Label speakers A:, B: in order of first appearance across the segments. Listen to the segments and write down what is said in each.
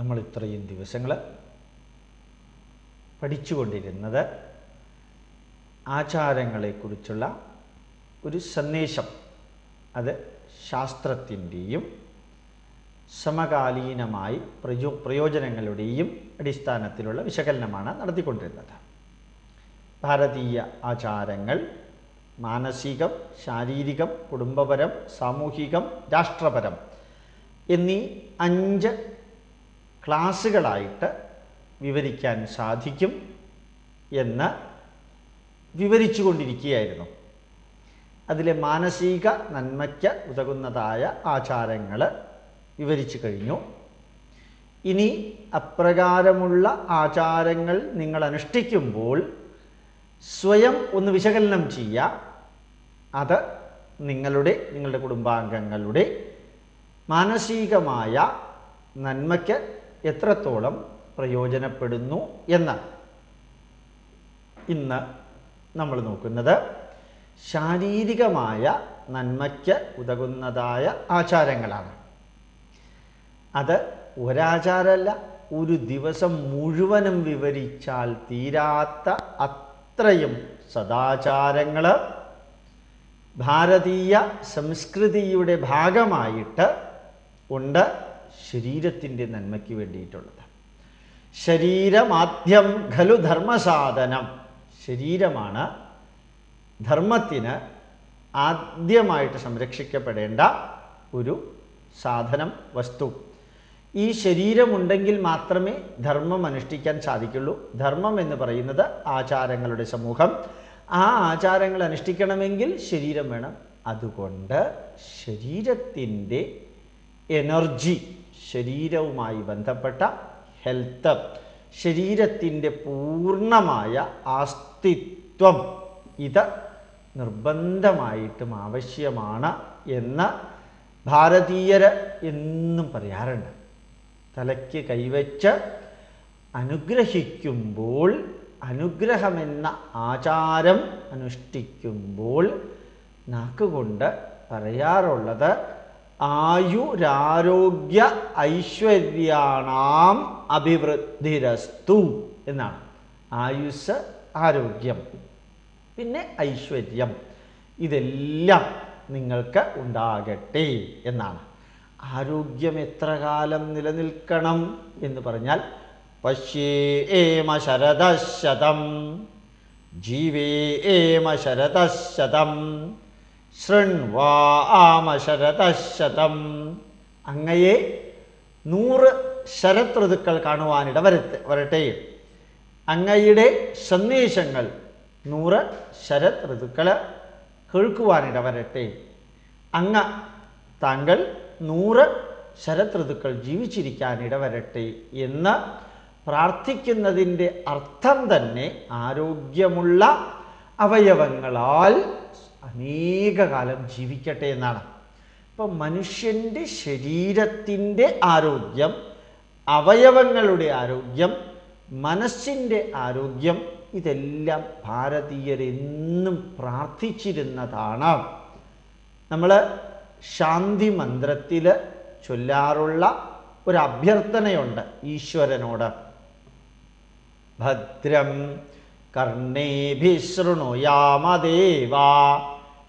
A: നമ്മൾ ഇത്രയും ദിവസങ്ങൾ പഠിച്ചുകൊണ്ടിരുന്നത് ആചാരങ്ങളെക്കുറിച്ചുള്ള ഒരു സന്ദേശം. അത് ശാസ്ത്രത്തിന്റെയും സമകാലീനമായി പ്രയോ പ്രയോജനങ്ങളുടെയും അടിസ്ഥാനത്തിലുള്ള വിശകലനമാണ് നടത്തിക്കൊണ്ടിരുന്നത്. ഭാരതീയ ആചാരങ്ങൾ മാനസികം ശാരീരികം കുടുംബപരം സാമൂഹികം രാഷ്ട്രപരം എന്നീ അഞ്ച് ക്ലാസ്സുകളായിട്ട് വിവരിക്കാൻ സാധിക്കും എന്ന് വിവരിച്ചു കൊണ്ടിരിക്കുകയായിരുന്നു അതിലെ മാനസിക നന്മയ്ക്ക് ഉതകുന്നതായ ആചാരങ്ങൾ വിവരിച്ചു കഴിഞ്ഞു. ഇനി അപ്രകാരമുള്ള ആചാരങ്ങൾ നിങ്ങൾ അനുഷ്ഠിക്കുമ്പോൾ സ്വയം ഒന്ന് വിശകലനം ചെയ്യുക. അത് നിങ്ങളുടെ നിങ്ങളുടെ കുടുംബാംഗങ്ങളുടെ മാനസികമായ നന്മയ്ക്ക് എത്രത്തോളം പ്രയോജനപ്പെടുന്നു എന്ന് ഇന്ന് നമ്മൾ നോക്കുന്നത് ശാരീരികമായ നന്മയ്ക്ക് ഉതകുന്നതായ ആചാരങ്ങളാണ്. അത് ഒരാചാരമല്ല ഒരു ദിവസം മുഴുവനും വിവരിച്ചാൽ തീരാത്ത അത്രയും സദാചാരങ്ങൾ ഭാരതീയ സംസ്കൃതിയുടെ ഭാഗമായിട്ട് ഉണ്ട്. ശരീരത്തിന്റെ നന്മയ്ക്ക് വേണ്ടിയിട്ടുള്ളത്. ശരീരമാദ്യം ഖലു ധർമ്മസാധനം. ശരീരമാണ് ധർമ്മത്തിന് ആദ്യമായിട്ട് സംരക്ഷിക്കപ്പെടേണ്ട ഒരു സാധനം വസ്തു. ഈ ശരീരമുണ്ടെങ്കിൽ മാത്രമേ ധർമ്മം അനുഷ്ഠിക്കാൻ സാധിക്കുള്ളൂ. ധർമ്മം എന്ന് പറയുന്നത് ആചാരങ്ങളുടെ സമൂഹം. ആ ആചാരങ്ങൾ അനുഷ്ഠിക്കണമെങ്കിൽ ശരീരം വേണം. അതുകൊണ്ട് ശരീരത്തിന്റെ എനർജി ശരീരവുമായി ബന്ധപ്പെട്ട ഹെൽത്ത് ശരീരത്തിന്റെ പൂർണമായ അസ്തിത്വം. ഇത് നിർബന്ധമായിട്ടും ആവശ്യമാണ് എന്ന് ഭാരതീയർ എന്നും പറയാറുണ്ട്. തലയ്ക്ക് കൈവച്ച് അനുഗ്രഹിക്കുമ്പോൾ അനുഗ്രഹമെന്ന ആചാരം അനുഷ്ഠിക്കുമ്പോൾ നാക്കുകൊണ്ട് പറയാറുള്ളത് ആയുരാരോഗ്യ ഐശ്വര്യാണാം അഭിവൃദ്ധിരസ്തു എന്നാണ്. ആയുസ് ആരോഗ്യം പിന്നെ ഐശ്വര്യം. ഇതെല്ലാം നിങ്ങൾക്ക് ഉണ്ടാകട്ടെ എന്നാണ്. ആരോഗ്യം എത്ര കാലം നിലനിൽക്കണം എന്ന് പറഞ്ഞാൽ പശ്യേമ ശരദശതം ഏമ ശരദശതം ശൃണ്വാമ ശരദശതം അങ്ങയെ നൂറ് ശരത് ഋതുക്കൾ കാണുവാനിട വരത്തെ വരട്ടെ. അങ്ങയുടെ സന്ദേശങ്ങൾ നൂറ് ശരത് ഋതുക്കൾ കേൾക്കുവാനിട വരട്ടെ അങ്ങ താങ്കൾ നൂറ് ശരത് ഋതുക്കൾ ജീവിച്ചിരിക്കാനിട വരട്ടെ എന്ന് പ്രാർത്ഥിക്കുന്നതിന്റെ അർത്ഥം തന്നെ ആരോഗ്യമുള്ള അവയവങ്ങളാൽ അനേകകാലം ജീവിക്കട്ടെ എന്നാണ്. ഇപ്പം മനുഷ്യന്റെ ശരീരത്തിന്റെ ആരോഗ്യം അവയവങ്ങളുടെ ആരോഗ്യം മനസ്സിന്റെ ആരോഗ്യം ഇതെല്ലാം ഭാരതീയരെന്നും പ്രാർത്ഥിച്ചിരുന്നതാണ്. നമ്മൾ ശാന്തി മന്ത്രത്തിൽ ചൊല്ലാറുള്ള ഒരു അഭ്യർത്ഥനയുണ്ട് ഈശ്വരനോട്. ഭദ്രം കർണേഭിശൃണുയാമദേവ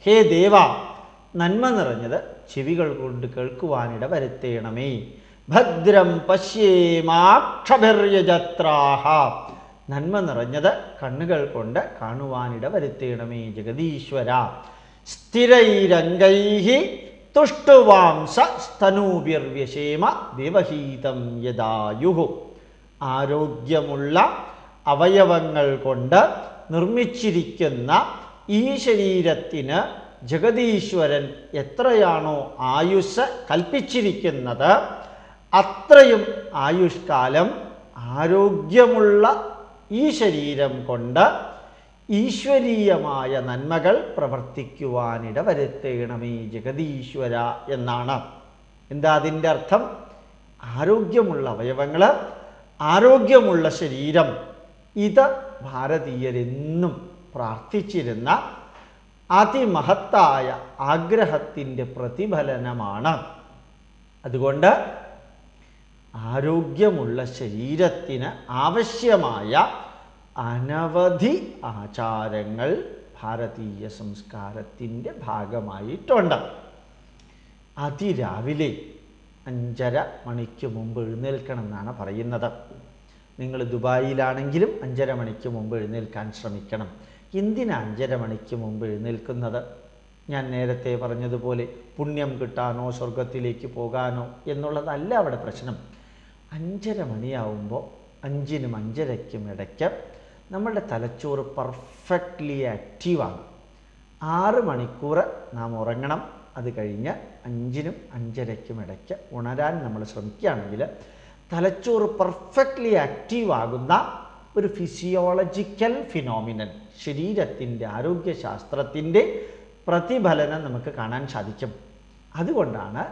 A: ഹേ ദേവ നന്മ നിറഞ്ഞത് ചെവികൾ കൊണ്ട് കേൾക്കുവാനിട വരുത്തേണമേ. ഭദ്രം പശ്യേമാക്ഷഭിര്യജത്രാഹ നന്മ നിറഞ്ഞത് കണ്ണുകൾ കൊണ്ട് കാണുവാനിട വരുത്തേണമേ ജഗദീശ്വര. സ്ഥിരൈരംഗൈ തുഷ്ടുവാംസ സ്തനൂപിർവ്യശേമ ദേവഹീതം യദായുഹു. ആരോഗ്യമുള്ള അവയവങ്ങൾ കൊണ്ട് നിർമ്മിച്ചിരിക്കുന്ന ഈ ശരീരത്തിന് ജഗതീശ്വരൻ എത്രയാണോ ആയുസ് കൽപ്പിച്ചിരിക്കുന്നത് അത്രയും ആയുഷ്കാലം ആരോഗ്യമുള്ള ഈ ശരീരം കൊണ്ട് ഈശ്വരീയമായ നന്മകൾ പ്രവർത്തിക്കുവാനിട വരുത്തേണമേ ജഗതീശ്വര എന്നാണ്. എന്താ അതിന്റെ അർത്ഥം? ആരോഗ്യമുള്ള അവയവങ്ങൾ ആരോഗ്യമുള്ള ശരീരം ഇത് ഭാരതീയരെന്നും പ്രാർത്ഥിച്ചിരുന്ന അതിമഹത്തായ ആഗ്രഹത്തിന്റെ പ്രതിഫലനമാണ്. അതുകൊണ്ട് ആരോഗ്യമുള്ള ശരീരത്തിന് ആവശ്യമായ അനവധി ആചാരങ്ങൾ ഭാരതീയ സംസ്കാരത്തിന്റെ ഭാഗമായിട്ടുണ്ട്. അതിരാവിലെ അഞ്ചര മണിക്ക് മുമ്പ് എഴുന്നേൽക്കണം എന്നാണ് പറയുന്നത്. നിങ്ങൾ ദുബായിലാണെങ്കിലും അഞ്ചര മണിക്ക് മുമ്പ് എഴുന്നേൽക്കാൻ ശ്രമിക്കണം. എന്തിനാ അഞ്ചര മണിക്ക് മുമ്പ് എഴുന്നേൽക്കുന്നത്? ഞാൻ നേരത്തെ പറഞ്ഞതുപോലെ പുണ്യം കിട്ടാനോ സ്വർഗത്തിലേക്ക് പോകാനോ എന്നുള്ളതല്ല അവിടെ പ്രശ്നം. അഞ്ചര മണിയാവുമ്പോൾ അഞ്ചിനും അഞ്ചരയ്ക്കും ഇടയ്ക്ക് നമ്മളുടെ തലച്ചോറ് പെർഫെക്റ്റ്ലി ആക്റ്റീവാണ് ആറ് മണിക്കൂർ നാം ഉറങ്ങണം. അത് കഴിഞ്ഞ് അഞ്ചിനും അഞ്ചരയ്ക്കും ഇടയ്ക്ക് ഉണരാൻ നമ്മൾ ശ്രമിക്കുകയാണെങ്കിൽ തലച്ചോറ് പെർഫെക്റ്റ്ലി ആക്റ്റീവ് ആകുന്ന ഒരു ഫിസിയോളജിക്കൽ ഫിനോമിനൻ ശരീരത്തിന്റെ ആരോഗ്യശാസ്ത്രത്തിന്റെ പ്രതിഫലനം നമുക്ക് കാണാൻ സാധിക്കും. അതുകൊണ്ടാണ്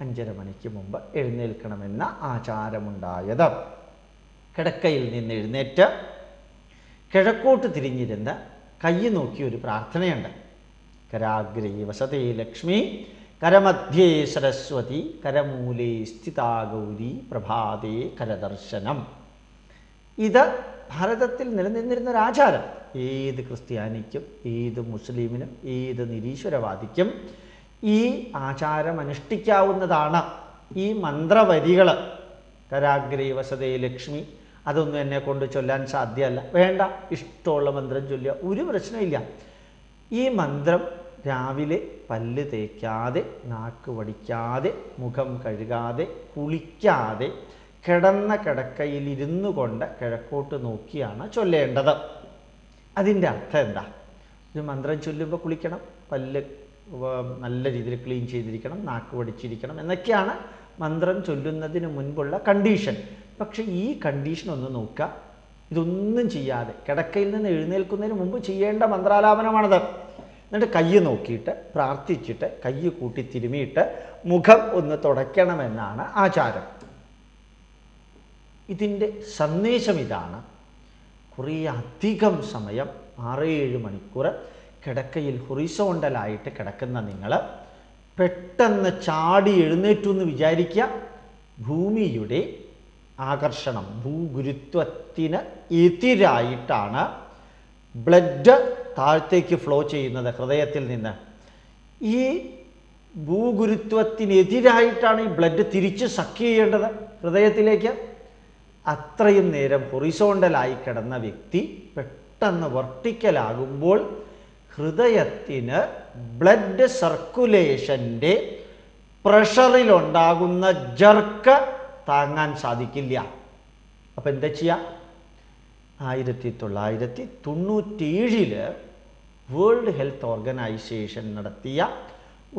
A: അഞ്ചര മണിക്ക് മുമ്പ് എഴുന്നേൽക്കണമെന്ന ആചാരമുണ്ടായത്. കിടക്കയിൽ നിന്ന് എഴുന്നേറ്റ് കിഴക്കോട്ട് തിരിഞ്ഞിരുന്ന് കൈ നോക്കി ഒരു പ്രാർത്ഥനയുണ്ട്. കരാഗ്രീ വസതേ ലക്ഷ്മി കരമധ്യേ സരസ്വതി കരമൂലേ സ്ഥിതാ ഗൗരി പ്രഭാതേ കരദർശനം. ഇത് ഭാരതത്തിൽ നിലനിന്നിരുന്ന ഒരു ആചാരം. ഏത് ക്രിസ്ത്യാനിക്കും ഏത് മുസ്ലിമിനും ഏത് നിരീശ്വരവാദിക്കും ഈ ആചാരം അനുഷ്ഠിക്കാവുന്നതാണ്. ഈ മന്ത്രവരികൾ കരാഗ്രി വസതേ ലക്ഷ്മി അതൊന്നും എന്നെ കൊണ്ട് ചൊല്ലാൻ സാധ്യമല്ല. വേണ്ട ഇഷ്ടമുള്ള മന്ത്രം ചൊല്ലുക ഒരു പ്രശ്നമില്ല ഈ മന്ത്രം രാവിലെ പല്ല് തേക്കാതെ നാക്ക് വടിക്കാതെ മുഖം കഴുകാതെ കുളിക്കാതെ കിടന്ന കിടക്കയിൽ ഇരുന്നു കൊണ്ട് കിഴക്കോട്ട് നോക്കിയാണ് ചൊല്ലേണ്ടത്. അതിന്റെ അർത്ഥം എന്താ? ഒരു മന്ത്രം ചൊല്ലുമ്പോൾ കുളിക്കണം പല്ല് നല്ല രീതിയിൽ ക്ലീൻ ചെയ്തിരിക്കണം നാക്ക് വടിച്ചിരിക്കണം എന്നൊക്കെയാണ് മന്ത്രം ചൊല്ലുന്നതിന് മുൻപുള്ള കണ്ടീഷൻ. പക്ഷേ ഈ കണ്ടീഷൻ ഒന്ന് നോക്കുക. ഇതൊന്നും ചെയ്യാതെ കിടക്കയിൽ നിന്ന് എഴുന്നേൽക്കുന്നതിന് മുമ്പ് ചെയ്യേണ്ട മന്ത്രാലാപനമാണത്. എന്നിട്ട് കൈ നോക്കിയിട്ട് പ്രാർത്ഥിച്ചിട്ട് കൈ കൂട്ടി തിരുമിയിട്ട് മുഖം ഒന്ന് തുടയ്ക്കണമെന്നാണ് ആചാരം. ഇതിന്റെ സന്ദേശം ഇതാണ്. കുറേ അധികം സമയം ആറ് ഏഴ് മണിക്കൂർ കിടക്കയിൽ ഹൊറിസോണ്ടലായിട്ട് കിടക്കുന്ന നിങ്ങൾ പെട്ടെന്ന് ചാടി എഴുന്നേറ്റു എന്ന് വിചാരിക്കുക. ഭൂമിയുടെ ആകർഷണം ഭൂഗുരുത്വത്തിന് എതിരായിട്ടാണ് ബ്ലഡ് താഴത്തേക്ക് ഫ്ലോ ചെയ്യുന്നത് ഹൃദയത്തിൽ നിന്ന്. ഈ ഭൂഗുരുത്വത്തിനെതിരായിട്ടാണ് ഈ ബ്ലഡ് തിരിച്ച് സക്ക് ചെയ്യേണ്ടത് ഹൃദയത്തിലേക്ക്. അത്രയും നേരം ഹൊറിസോണ്ടലായി കിടന്ന വ്യക്തി പെട്ടെന്ന് വെർട്ടിക്കലാകുമ്പോൾ ഹൃദയത്തിന് ബ്ലഡ് സർക്കുലേഷന്റെ പ്രഷറിലുണ്ടാകുന്ന ജർക്ക് താങ്ങാൻ സാധിക്കില്ല. അപ്പം എന്താ ചെയ്യുക ആയിരത്തി തൊള്ളായിരത്തി തൊണ്ണൂറ്റേഴിൽ വേൾഡ് ഹെൽത്ത് ഓർഗനൈസേഷൻ നടത്തിയ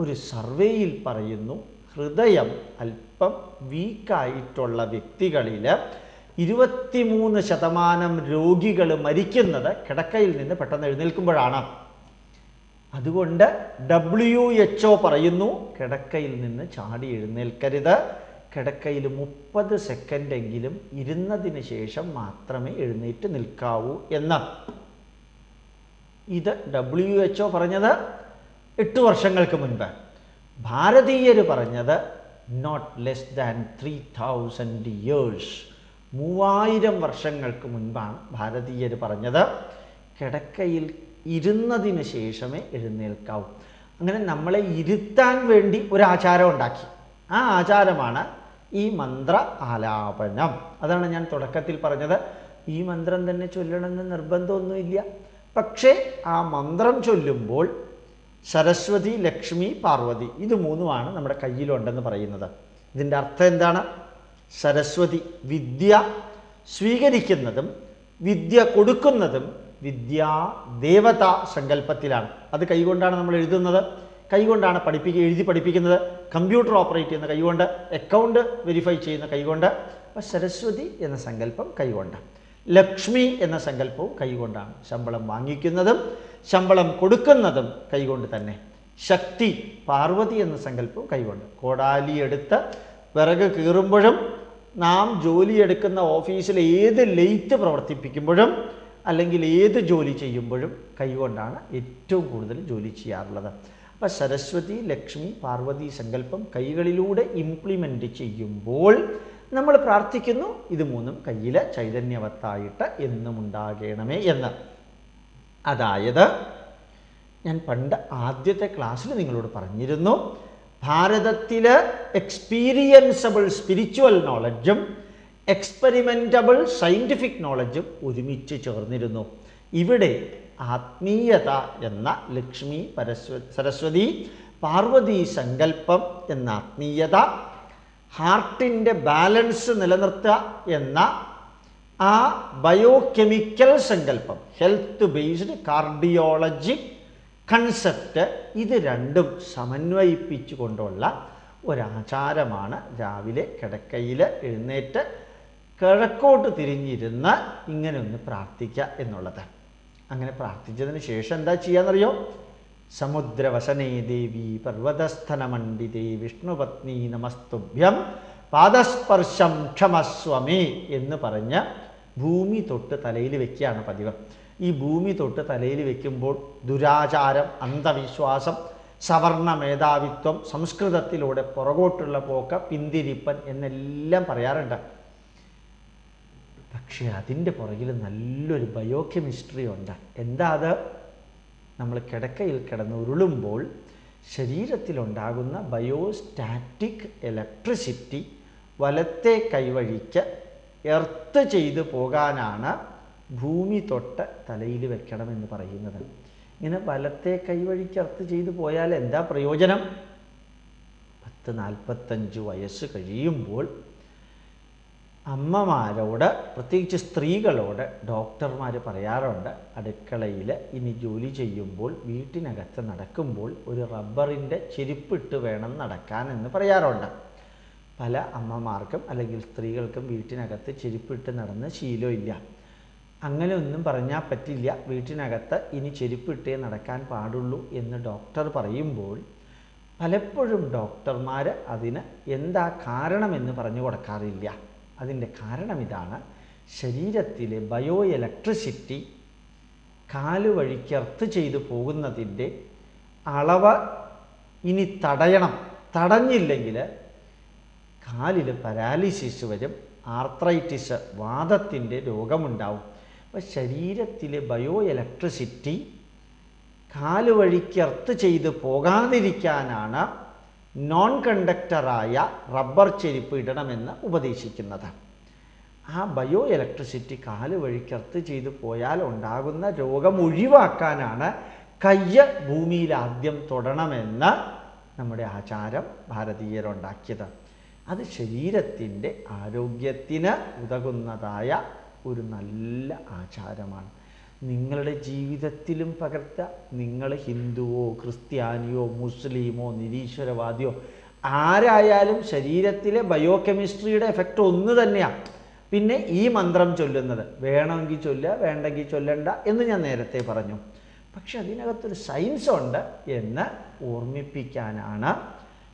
A: ഒരു സർവേയിൽ പറയുന്നു ഹൃദയം അല്പം വീക്കായിട്ടുള്ള വ്യക്തികളിൽ ഇരുപത്തിമൂന്ന് ശതമാനം രോഗികൾ മരിക്കുന്നത് കിടക്കയിൽ നിന്ന് പെട്ടെന്ന് എഴുന്നേൽക്കുമ്പോഴാണ്. അതുകൊണ്ട് ഡബ്ല്യു എച്ച് പറയുന്നു കിടക്കയിൽ നിന്ന് ചാടി എഴുന്നേൽക്കരുത്. കിടക്കയിൽ മുപ്പത് സെക്കൻഡെങ്കിലും ഇരുന്നതിന് ശേഷം മാത്രമേ എഴുന്നേറ്റ് നിൽക്കാവൂ എന്ന്. ഇത് ഡബ്ല്യു എച്ച് പറഞ്ഞത് എട്ട് വർഷങ്ങൾക്ക് മുൻപ്. ഭാരതീയർ പറഞ്ഞത് not less than three thousand years മൂവായിരം വർഷങ്ങൾക്ക് മുൻപാണ് ഭാരതീയർ പറഞ്ഞത് കിടക്കയിൽ ഇരുന്നതിന് ശേഷമേ എഴുന്നേൽക്കാവൂ. അങ്ങനെ നമ്മളെ ഇരുത്താൻ വേണ്ടി ഒരു ഉണ്ടാക്കി. ആ ആചാരമാണ് ഈ മന്ത്ര ആലാപനം. അതാണ് ഞാൻ തുടക്കത്തിൽ പറഞ്ഞത്. ഈ മന്ത്രം തന്നെ ചൊല്ലണമെന്ന് നിർബന്ധമൊന്നുമില്ല. പക്ഷേ ആ മന്ത്രം ചൊല്ലുമ്പോൾ സരസ്വതി ലക്ഷ്മി പാർവതി ഇത് മൂന്നുമാണ് നമ്മുടെ കയ്യിലുണ്ടെന്ന് പറയുന്നത്. ഇതിന്റെ അർത്ഥം എന്താണ്? സരസ്വതി വിദ്യ സ്വീകരിക്കുന്നതും വിദ്യ കൊടുക്കുന്നതും വിദ്യാ ദേവത സങ്കല്പത്തിലാണ്. അത് കൈകൊണ്ടാണ് നമ്മൾ എഴുതുന്നത്. കൈകൊണ്ടാണ് പഠിപ്പിക്കുക എഴുതി പഠിപ്പിക്കുന്നത്. കമ്പ്യൂട്ടർ ഓപ്പറേറ്റ് ചെയ്യുന്ന കൈകൊണ്ട് അക്കൗണ്ട് വെരിഫൈ ചെയ്യുന്ന കൈകൊണ്ട് അപ്പോൾ സരസ്വതി എന്ന സങ്കല്പം കൈകൊണ്ട്. ലക്ഷ്മി എന്ന സങ്കല്പവും കൈകൊണ്ടാണ് ശമ്പളം വാങ്ങിക്കുന്നതും ശമ്പളം കൊടുക്കുന്നതും കൈകൊണ്ട് തന്നെ. ശക്തി പാർവതി എന്ന സങ്കല്പവും കൈകൊണ്ട്. കോടാലി എടുത്ത് വിറക് കീറുമ്പോഴും നാം ജോലിയെടുക്കുന്ന ഓഫീസിൽ ഏത് ലെയ്ത്ത് പ്രവർത്തിപ്പിക്കുമ്പോഴും അല്ലെങ്കിൽ ഏത് ജോലി ചെയ്യുമ്പോഴും കൈകൊണ്ടാണ് ഏറ്റവും കൂടുതൽ ജോലി ചെയ്യാറുള്ളത്. അപ്പോൾ സരസ്വതി ലക്ഷ്മി പാർവതി സങ്കല്പം കൈകളിലൂടെ ഇംപ്ലിമെന്റ് ചെയ്യുമ്പോൾ നമ്മൾ പ്രാർത്ഥിക്കുന്നു ഇത് മൂന്നും കയ്യിൽ ചൈതന്യവത്തായിട്ട് എന്നും ഉണ്ടാകണമേ എന്ന്. അതായത് ഞാൻ പണ്ട് ആദ്യത്തെ ക്ലാസ്സിൽ നിങ്ങളോട് പറഞ്ഞിരുന്നു ഭാരതത്തിൽ എക്സ്പീരിയൻസബിൾ സ്പിരിച്വൽ നോളജും എക്സ്പെരിമെന്റബിൾ സയന്റിഫിക് നോളജും ഒരുമിച്ച് ചേർന്നിരുന്നു. ഇവിടെ ആത്മീയത എന്ന ലക്ഷ്മി പരസ്വ സരസ്വതി പാർവതി സങ്കല്പം എന്ന ആത്മീയത ഹാർട്ടിന്റെ ബാലൻസ് നിലനിർത്തുക എന്ന ആ ബയോകെമിക്കൽ സങ്കല്പം ഹെൽത്ത് ബേസ്ഡ് കാർഡിയോളജി കൺസെപ്റ്റ് ഇത് രണ്ടും സമന്വയിപ്പിച്ചു കൊണ്ടുള്ള ഒരാചാരമാണ് രാവിലെ കിടക്കയിൽ എഴുന്നേറ്റ് കിഴക്കോട്ട് തിരിഞ്ഞിരുന്ന് ഇങ്ങനെ ഒന്ന് പ്രാർത്ഥിക്കുക എന്നുള്ളത്. അങ്ങനെ പ്രാർത്ഥിച്ചതിന് ശേഷം എന്താ ചെയ്യാന്നറിയോ? സമുദ്രവസനേ ദേവി പർവതസ്ഥനമണ്ഡിതേ വിഷ്ണുപത്നി നമസ്തുഭ്യം പാദസ്പർശം ക്ഷമസ്വമേ എന്ന് പറഞ്ഞ് ഭൂമി തൊട്ട് തലയിൽ വെക്കുകയാണ് പതിവ്. ഈ ഭൂമി തൊട്ട് തലയിൽ വെക്കുമ്പോൾ ദുരാചാരം അന്ധവിശ്വാസം സവർണ മേധാവിത്വം സംസ്കൃതത്തിലൂടെ പുറകോട്ടുള്ള പോക്ക് പിന്തിരിപ്പൻ എന്നെല്ലാം പറയാറുണ്ട്. പക്ഷേ അതിന്റെ പുറകിൽ നല്ലൊരു ബയോ കെമിസ്ട്രി ഉണ്ട്. എന്താ അത്? നമ്മൾ കിടക്കയിൽ കിടന്ന് ഉരുളുമ്പോൾ ശരീരത്തിലുണ്ടാകുന്ന ബയോസ്റ്റാറ്റിക് ഇലക്ട്രിസിറ്റി വലത്തെ കൈവഴിക്ക് എർത്ത് ചെയ്ത് പോകാനാണ് ഭൂമി തൊട്ട് തലയിൽ വെക്കണമെന്ന് പറയുന്നത്. ഇങ്ങനെ വലത്തെ കൈവഴിക്ക് എർത്ത് ചെയ്ത് പോയാൽ എന്താ പ്രയോജനം? പത്ത് നാൽപ്പത്തഞ്ച് വയസ്സ് കഴിയുമ്പോൾ അമ്മമാരോട് പ്രത്യേകിച്ച് സ്ത്രീകളോട് ഡോക്ടർമാർ പറയാറുണ്ട് അടുക്കളയിൽ ഇനി ജോലി ചെയ്യുമ്പോൾ വീട്ടിനകത്ത് നടക്കുമ്പോൾ ഒരു റബ്ബറിന്റെ ചെരുപ്പിട്ട് വേണം നടക്കാൻ എന്ന് പറയാറുണ്ട്. പല അമ്മമാർക്കും അല്ലെങ്കിൽ സ്ത്രീകൾക്കും വീട്ടിനകത്ത് ചെരുപ്പിട്ട് നടന്ന് ശീലമില്ല. അങ്ങനെ ഒന്നും പറഞ്ഞാൽ പറ്റില്ല. വീട്ടിനകത്ത് ഇനി ചെരുപ്പിട്ടേ നടക്കാൻ പാടുള്ളൂ എന്ന് ഡോക്ടർ പറയുമ്പോൾ പലപ്പോഴും ഡോക്ടർമാർ അതിന് എന്താ കാരണമെന്ന് പറഞ്ഞു കൊടുക്കാറില്ല. അതിന്റെ കാരണം ഇതാണ് ശരീരത്തിലെ ബയോ ഇലക്ട്രിസിറ്റി കാൽ വഴിക്ക് എർത്ത് ചെയ്തു പോകുന്നതിന്റെ അളവ് ഇനി തടയണം. തടഞ്ഞില്ലെങ്കിൽ കാലിൽ പരാലിസിസ് വരും ആർത്രൈറ്റിസ് വാദത്തിന്റെ രോഗമുണ്ടാവും. അപ്പോൾ ശരീരത്തിലെ ബയോ ഇലക്ട്രിസിറ്റി കാൽ വഴിക്ക് എർത്ത് ചെയ്ത് പോകാതിരിക്കാനാണ് നോൺ കണ്ടക്ടറായ റബ്ബർ ചെരുപ്പ് ഇടണമെന്ന് ഉപദേശിക്കുന്നത്. ആ ബയോ ഇലക്ട്രിസിറ്റി കാൽ വഴിക്കർത്ത് ചെയ്തു പോയാൽ ഉണ്ടാകുന്ന രോഗം ഒഴിവാക്കാനാണ് കയ്യ് ഭൂമിയിൽ ആദ്യം തൊടണമെന്ന് നമ്മുടെ ആചാരം ഭാരതീയരുണ്ടാക്കിയത്. അത് ശരീരത്തിന്റെ ആരോഗ്യത്തിന് ഉതകുന്നതായ ഒരു നല്ല ആചാരമാണ്. നിങ്ങളുടെ ജീവിതത്തിലും പകർത്തുക നിങ്ങൾ ഹിന്ദുവോ ക്രിസ്ത്യാനിയോ മുസ്ലിമോ നിരീശ്വരവാദിയോ ആരായാലും ശരീരത്തിലെ ബയോ കെമിസ്ട്രിയുടെ എഫക്റ്റ് ഒന്ന് തന്നെയാണ് പിന്നെ ഈ മന്ത്രം ചൊല്ലുന്നത് വേണമെങ്കിൽ ചൊല്ലുക വേണ്ടെങ്കിൽ ചൊല്ലണ്ട എന്ന് ഞാൻ നേരത്തെ പറഞ്ഞു. പക്ഷെ അതിനകത്തൊരു സയൻസ് ഉണ്ട് എന്ന് ഓർമ്മിപ്പിക്കാനാണ്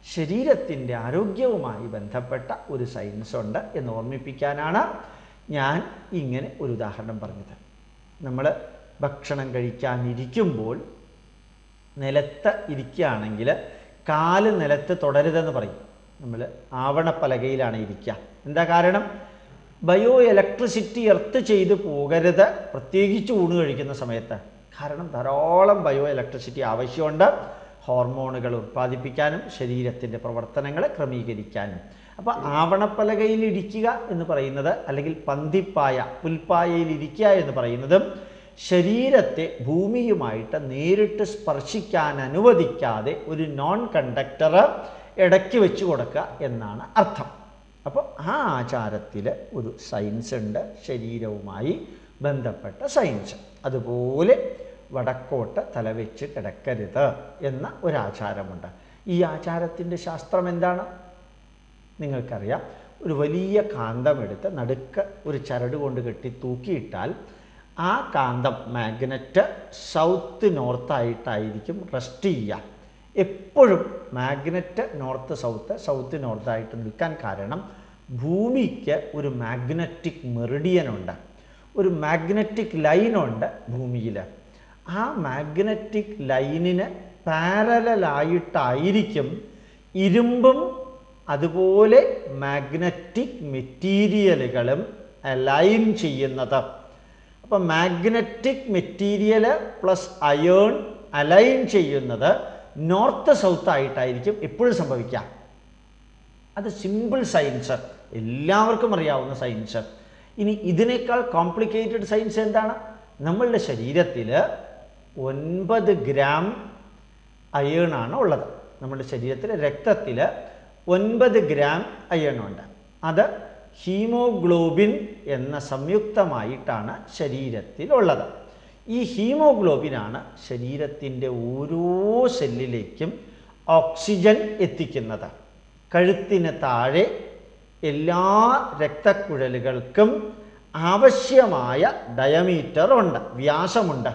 A: ശരീരത്തിന്റെ ആരോഗ്യവുമായി ബന്ധപ്പെട്ട ഒരു സയൻസ് ഉണ്ട് എന്ന് ഓർമ്മിപ്പിക്കാനാണ് ഞാൻ ഇങ്ങനെ ഒരു ഉദാഹരണം പറഞ്ഞത്. നമ്മൾ ഭക്ഷണം കഴിക്കാനിരിക്കുമ്പോൾ നിലത്ത് ഇരിക്കുകയാണെങ്കിൽ കാൽ നിലത്ത് തുടരുതെന്ന് പറയും. നമ്മൾ ആവണപ്പലകയിലാണ് ഇരിക്കുക. എന്താ കാരണം? ബയോ ഇലക്ട്രിസിറ്റി എർത്ത് ചെയ്ത് പോകരുത്. പ്രത്യേകിച്ച് ഊണ് കഴിക്കുന്ന സമയത്ത്. കാരണം ധാരാളം ബയോ ഇലക്ട്രിസിറ്റി ആവശ്യമുണ്ട്. ഹോർമോണുകൾ ഉത്പാദിപ്പിക്കാനും ശരീരത്തിന്റെ പ്രവർത്തനങ്ങളെ ക്രമീകരിക്കാനും. അപ്പോൾ ആവണപ്പലകയിൽ ഇരിക്കുക എന്ന് പറയുന്നത് അല്ലെങ്കിൽ പന്തിപ്പായ പുൽപ്പായയിൽ ഇരിക്കുക എന്ന് പറയുന്നതും ശരീരത്തെ ഭൂമിയുമായിട്ട് നേരിട്ട് സ്പർശിക്കാൻ അനുവദിക്കാതെ ഒരു നോൺ കണ്ടക്ടർ ഇടയ്ക്ക് വെച്ച് കൊടുക്കുക എന്നാണ് അർത്ഥം. അപ്പോൾ ആ ആചാരത്തിൽ ഒരു സയൻസ് ഉണ്ട് ശരീരവുമായി ബന്ധപ്പെട്ട സയൻസ് അതുപോലെ വടക്കോട്ട് തലവെച്ച് കിടക്കരുത് എന്ന ഒരാചാരമുണ്ട്. ഈ ആചാരത്തിന്റെ ശാസ്ത്രം എന്താണ്? നിങ്ങൾക്കറിയാം. ഒരു വലിയ കാന്തം എടുത്ത് നടുക്ക് ഒരു ചരട് കൊണ്ട് കെട്ടി തൂക്കിയിട്ടാൽ ആ കാന്തം മാഗ്നറ്റ് സൗത്ത് നോർത്തായിട്ടായിരിക്കും റെസ്റ്റ് ചെയ്യുക. എപ്പോഴും മാഗ്നറ്റ് നോർത്ത് സൗത്ത് സൗത്ത് നോർത്തായിട്ട് നിൽക്കാൻ കാരണം ഭൂമിക്ക് ഒരു മാഗ്നറ്റിക് മെറിഡിയനുണ്ട് ഒരു മാഗ്നറ്റിക് ലൈനുണ്ട് ഭൂമിയിൽ. ആ മാഗ്നറ്റിക് ലൈനിന് പാരലായിട്ടായിരിക്കും ഇരുമ്പും അതുപോലെ മാഗ്നറ്റിക് മെറ്റീരിയലുകളും അലൈൻ ചെയ്യുന്നത്. അപ്പം magnetic material plus iron align ചെയ്യുന്നത് നോർത്ത് സൗത്ത് ആയിട്ടായിരിക്കും എപ്പോഴും സംഭവിക്കുക. അത് സിമ്പിൾ സയൻസ് എല്ലാവർക്കും അറിയാവുന്ന സയൻസ് ഇനി ഇതിനേക്കാൾ കോംപ്ലിക്കേറ്റഡ് സയൻസ് എന്താണ്? നമ്മളുടെ ശരീരത്തിൽ ഒൻപത് ഗ്രാം അയേണാണ് ഉള്ളത്. നമ്മുടെ ശരീരത്തിൽ രക്തത്തിൽ ഒൻപത് ഗ്രാം അയണുണ്ട് അത് ഹീമോഗ്ലോബിൻ എന്ന സംയുക്തമായിട്ടാണ് ശരീരത്തിലുള്ളത്. ഈ ഹീമോഗ്ലോബിനാണ് ശരീരത്തിന്റെ ഓരോ സെല്ലിലേക്കും ഓക്സിജൻ എത്തിക്കുന്നത്. കഴുത്തിന് താഴെ എല്ലാ രക്തക്കുഴലുകൾക്കും ആവശ്യമായ ഡയമീറ്റർ ഉണ്ട് വ്യാസമുണ്ട്.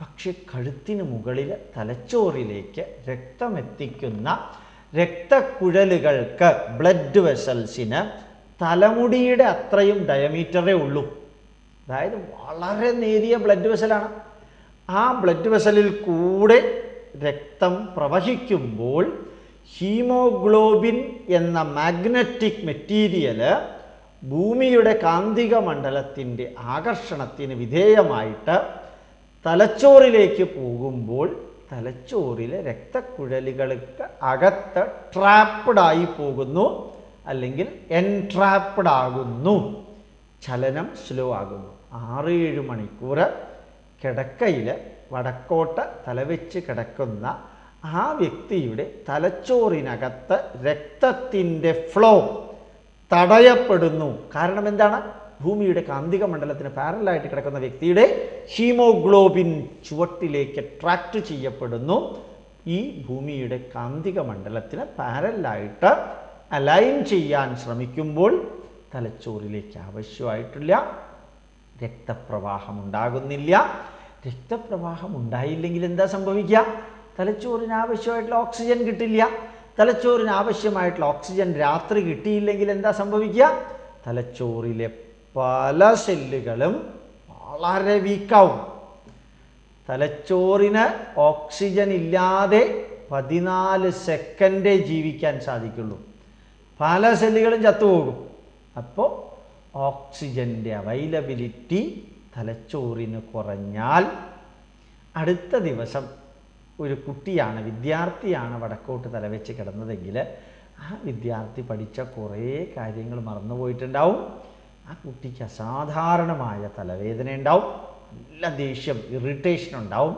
A: പക്ഷെ കഴുത്തിന് മുകളിൽ തലച്ചോറിലേക്ക് രക്തമെത്തിക്കുന്ന രക്തക്കുഴലുകൾക്ക് ബ്ലഡ് വെസൽസിന് തലമുടിയുടെ അത്രയും ഡയമീറ്ററേ ഉള്ളൂ. അതായത് വളരെ നേരിയ ബ്ലഡ് വെസലാണ് ആ ബ്ലഡ് വെസലിൽ കൂടെ രക്തം പ്രവഹിക്കുമ്പോൾ ഹീമോഗ്ലോബിൻ എന്ന മാഗ്നറ്റിക് മെറ്റീരിയൽ ഭൂമിയുടെ കാന്തിക മണ്ഡലത്തിന്റെ ആകർഷണത്തിന് വിധേയമായിട്ട് തലച്ചോറിലേക്ക് പോകുമ്പോൾ തലച്ചോറിലെ രക്തക്കുഴലുകൾക്ക് അകത്ത് ട്രാപ്പഡായി പോകുന്നു അല്ലെങ്കിൽ എൻട്രാപ്പഡ് ആകുന്നു. ചലനം സ്ലോ ആകുന്നു. ആറ് ഏഴ് മണിക്കൂർ കിടക്കയിൽ വടക്കോട്ട് തലവെച്ച് കിടക്കുന്ന ആ വ്യക്തിയുടെ തലച്ചോറിനകത്ത് രക്തത്തിന്റെ ഫ്ലോ തടയപ്പെടുന്നു. കാരണം എന്താണ്? ഭൂമിയുടെ കാന്തിക മണ്ഡലത്തിന് പാരലായിട്ട് കിടക്കുന്ന വ്യക്തിയുടെ ഹീമോഗ്ലോബിൻ ചുവട്ടിലേക്ക് അട്രാക്റ്റ് ചെയ്യപ്പെടുന്നു. ഈ ഭൂമിയുടെ കാന്തിക മണ്ഡലത്തിന് പാരലായിട്ട് അലൈൻ ചെയ്യാൻ ശ്രമിക്കുമ്പോൾ തലച്ചോറിലേക്ക് ആവശ്യമായിട്ടില്ല. രക്തപ്രവാഹം ഉണ്ടാകുന്നില്ല. രക്തപ്രവാഹം ഉണ്ടായില്ലെങ്കിൽ എന്താ സംഭവിക്കുക? തലച്ചോറിന് ആവശ്യമായിട്ടുള്ള ഓക്സിജൻ കിട്ടില്ല. തലച്ചോറിന് ആവശ്യമായിട്ടുള്ള ഓക്സിജൻ രാത്രി കിട്ടിയില്ലെങ്കിൽ എന്താ സംഭവിക്കുക? തലച്ചോറിലെ പല സെല്ലുകളും വളരെ വീക്കാവും. തലച്ചോറിന് ഓക്സിജൻ ഇല്ലാതെ പതിനാല് സെക്കൻഡേ ജീവിക്കാൻ സാധിക്കുള്ളൂ. പല സെല്ലുകളും ചത്തുപോകും. അപ്പോൾ ഓക്സിജന്റെ അവൈലബിലിറ്റി തലച്ചോറിന് കുറഞ്ഞാൽ അടുത്ത ദിവസം ഒരു കുട്ടിയാണ് വിദ്യാർത്ഥിയാണ് വടക്കോട്ട് തലവെച്ച് കിടന്നതെങ്കിൽ ആ വിദ്യാർത്ഥി പഠിച്ച കുറേ കാര്യങ്ങൾ മറന്നുപോയിട്ടുണ്ടാവും. ആ കുട്ടിക്ക് അസാധാരണമായ തലവേദന ഉണ്ടാവും നല്ല ദേഷ്യം ഇറിറ്റേഷൻ ഉണ്ടാവും.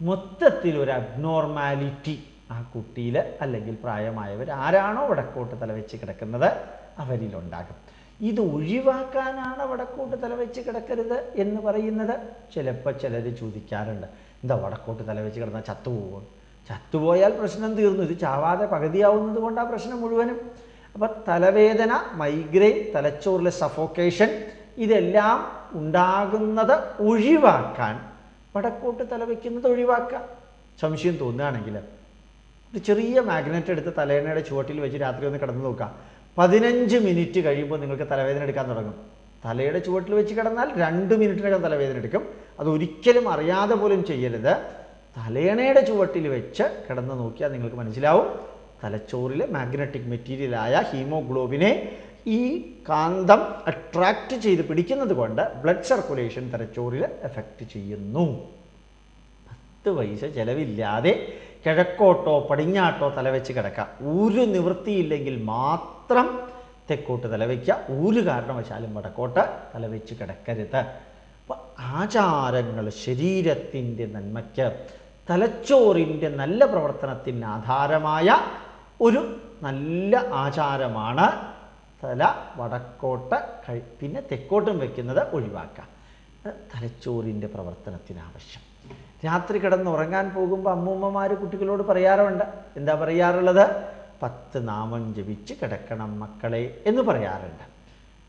A: മൊത്തത്തിൽ ഒരു അബ്നോർമാലിറ്റി ആ കുട്ടിയിൽ അല്ലെങ്കിൽ പ്രായമായവർ ആരാണോ വടക്കോട്ട് തലവെച്ച് കിടക്കുന്നത് അവരിലുണ്ടാകും. ഇത് ഒഴിവാക്കാനാണ് വടക്കോട്ട് തലവെച്ച് കിടക്കരുത് എന്ന് പറയുന്നത്. ചിലപ്പോൾ ചിലർ ചോദിക്കാറുണ്ട് എന്താ വടക്കോട്ട് തലവെച്ച് കിടന്നാൽ ചത്തുപോകും ചത്തുപോയാൽ പ്രശ്നം തീർന്നു ഇത് ചാവാതെ പകുതിയാവുന്നത് കൊണ്ട് ആ പ്രശ്നം മുഴുവനും. അപ്പം തലവേദന മൈഗ്രെയിൻ തലച്ചോറിലെ സഫോക്കേഷൻ ഇതെല്ലാം ഉണ്ടാകുന്നത് ഒഴിവാക്കാൻ വടക്കോട്ട് തലവെക്കുന്നത് ഒഴിവാക്കുക. സംശയം തോന്നുകയാണെങ്കിൽ ഒരു ചെറിയ മാഗ്നറ്റ് എടുത്ത് തലേണയുടെ ചുവട്ടിൽ വെച്ച് രാത്രി ഒന്ന് കിടന്ന് നോക്കുക. പതിനഞ്ച് മിനിറ്റ് കഴിയുമ്പോൾ നിങ്ങൾക്ക് തലവേദന എടുക്കാൻ തുടങ്ങും. തലയുടെ ചുവട്ടിൽ വെച്ച് കിടന്നാൽ രണ്ട് മിനിറ്റിനകം തലവേദന എടുക്കും. അത് ഒരിക്കലും അറിയാതെ പോലും ചെയ്യരുത്. തലേണയുടെ ചുവട്ടിൽ വെച്ച് കിടന്ന് നോക്കിയാൽ നിങ്ങൾക്ക് മനസ്സിലാവും. തലച്ചോറിൽ മാഗ്നറ്റിക് മെറ്റീരിയലായ ഹീമോഗ്ലോബിനെ ഈ കാന്തം അട്രാക്റ്റ് ചെയ്ത് പിടിക്കുന്നത് കൊണ്ട് ബ്ലഡ് സർക്കുലേഷൻ തലച്ചോറിൽ എഫക്റ്റ് ചെയ്യുന്നു. പത്ത് പൈസ ചിലവില്ലാതെ കിഴക്കോട്ടോ പടിഞ്ഞാട്ടോ തലവെച്ച് കിടക്കാം. ഒരു നിവൃത്തിയില്ലെങ്കിൽ മാത്രം തെക്കോട്ട് തലവയ്ക്കുക ഒരു കാരണവശാലും വടക്കോട്ട് തലവെച്ച് കിടക്കരുത്. അപ്പം ആചാരങ്ങൾ ശരീരത്തിന്റെ നന്മയ്ക്ക് തലച്ചോറിന്റെ നല്ല പ്രവർത്തനത്തിന് ആധാരമായ ഒരു നല്ല ആചാരമാണ് തല വടക്കോട്ട് പിന്നെ തെക്കോട്ടും വയ്ക്കുന്നത് ഒഴിവാക്കുക. തലച്ചോറിന്റെ പ്രവർത്തനത്തിന് ആവശ്യം. രാത്രി കിടന്ന് ഉറങ്ങാൻ പോകുമ്പോൾ അമ്മൂമ്മമാർ കുട്ടികളോട് പറയാറുണ്ട്. എന്താ പറയാറുള്ളത്? പത്ത് നാമം ജപിച്ച് കിടക്കണം മക്കളെ എന്ന് പറയാറുണ്ട്.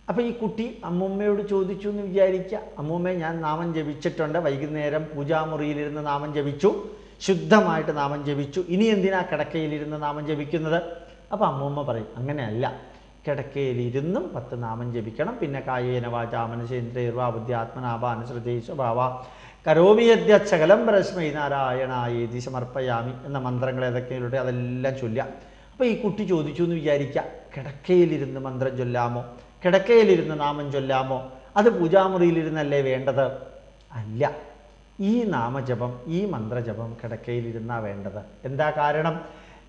A: അപ്പോൾ ഈ കുട്ടി അമ്മൂമ്മയോട് ചോദിച്ചു എന്ന് വിചാരിക്കുക അമ്മൂമ്മ ഞാൻ നാമം ജപിച്ചിട്ടുണ്ട്. വൈകുന്നേരം പൂജാമുറിയിലിരുന്ന് നാമം ജപിച്ചു. ശുദ്ധമായിട്ട് നാമം ജപിച്ചു. ഇനി എന്തിനാ കിടക്കയിലിരുന്ന് നാമം ജപിക്കുന്നത്? അപ്പോൾ അമ്മൂമ്മ പറയും അങ്ങനെയല്ല. കിടക്കയിലിരുന്നും പത്ത് നാമം ജപിക്കണം. പിന്നെ കായേന വാച മനസേന്ദ്രേർവാ ബുദ്ധ്യാത്മനാഭാനുസൃതേ സ്വഭാവ. കരോമിയദ്യ ചകലം പരസ്മൈ നാരായണായേതി സമർപ്പയാമി എന്ന മന്ത്രങ്ങൾ ഏതൊക്കെയിലൂടെ അതെല്ലാം ചൊല്ലുക. അപ്പോൾ ഈ കുട്ടി ചോദിച്ചു എന്ന് വിചാരിക്കുക കിടക്കയിലിരുന്ന് മന്ത്രം ചൊല്ലാമോ? കിടക്കയിലിരുന്ന് നാമം ചൊല്ലാമോ? അത് പൂജാമുറിയിലിരുന്നല്ലേ വേണ്ടത്? അല്ല. ഈ നാമജപം ഈ മന്ത്രജപം കിടക്കയിലിരുന്നാ വേണ്ടത്. എന്താ കാരണം?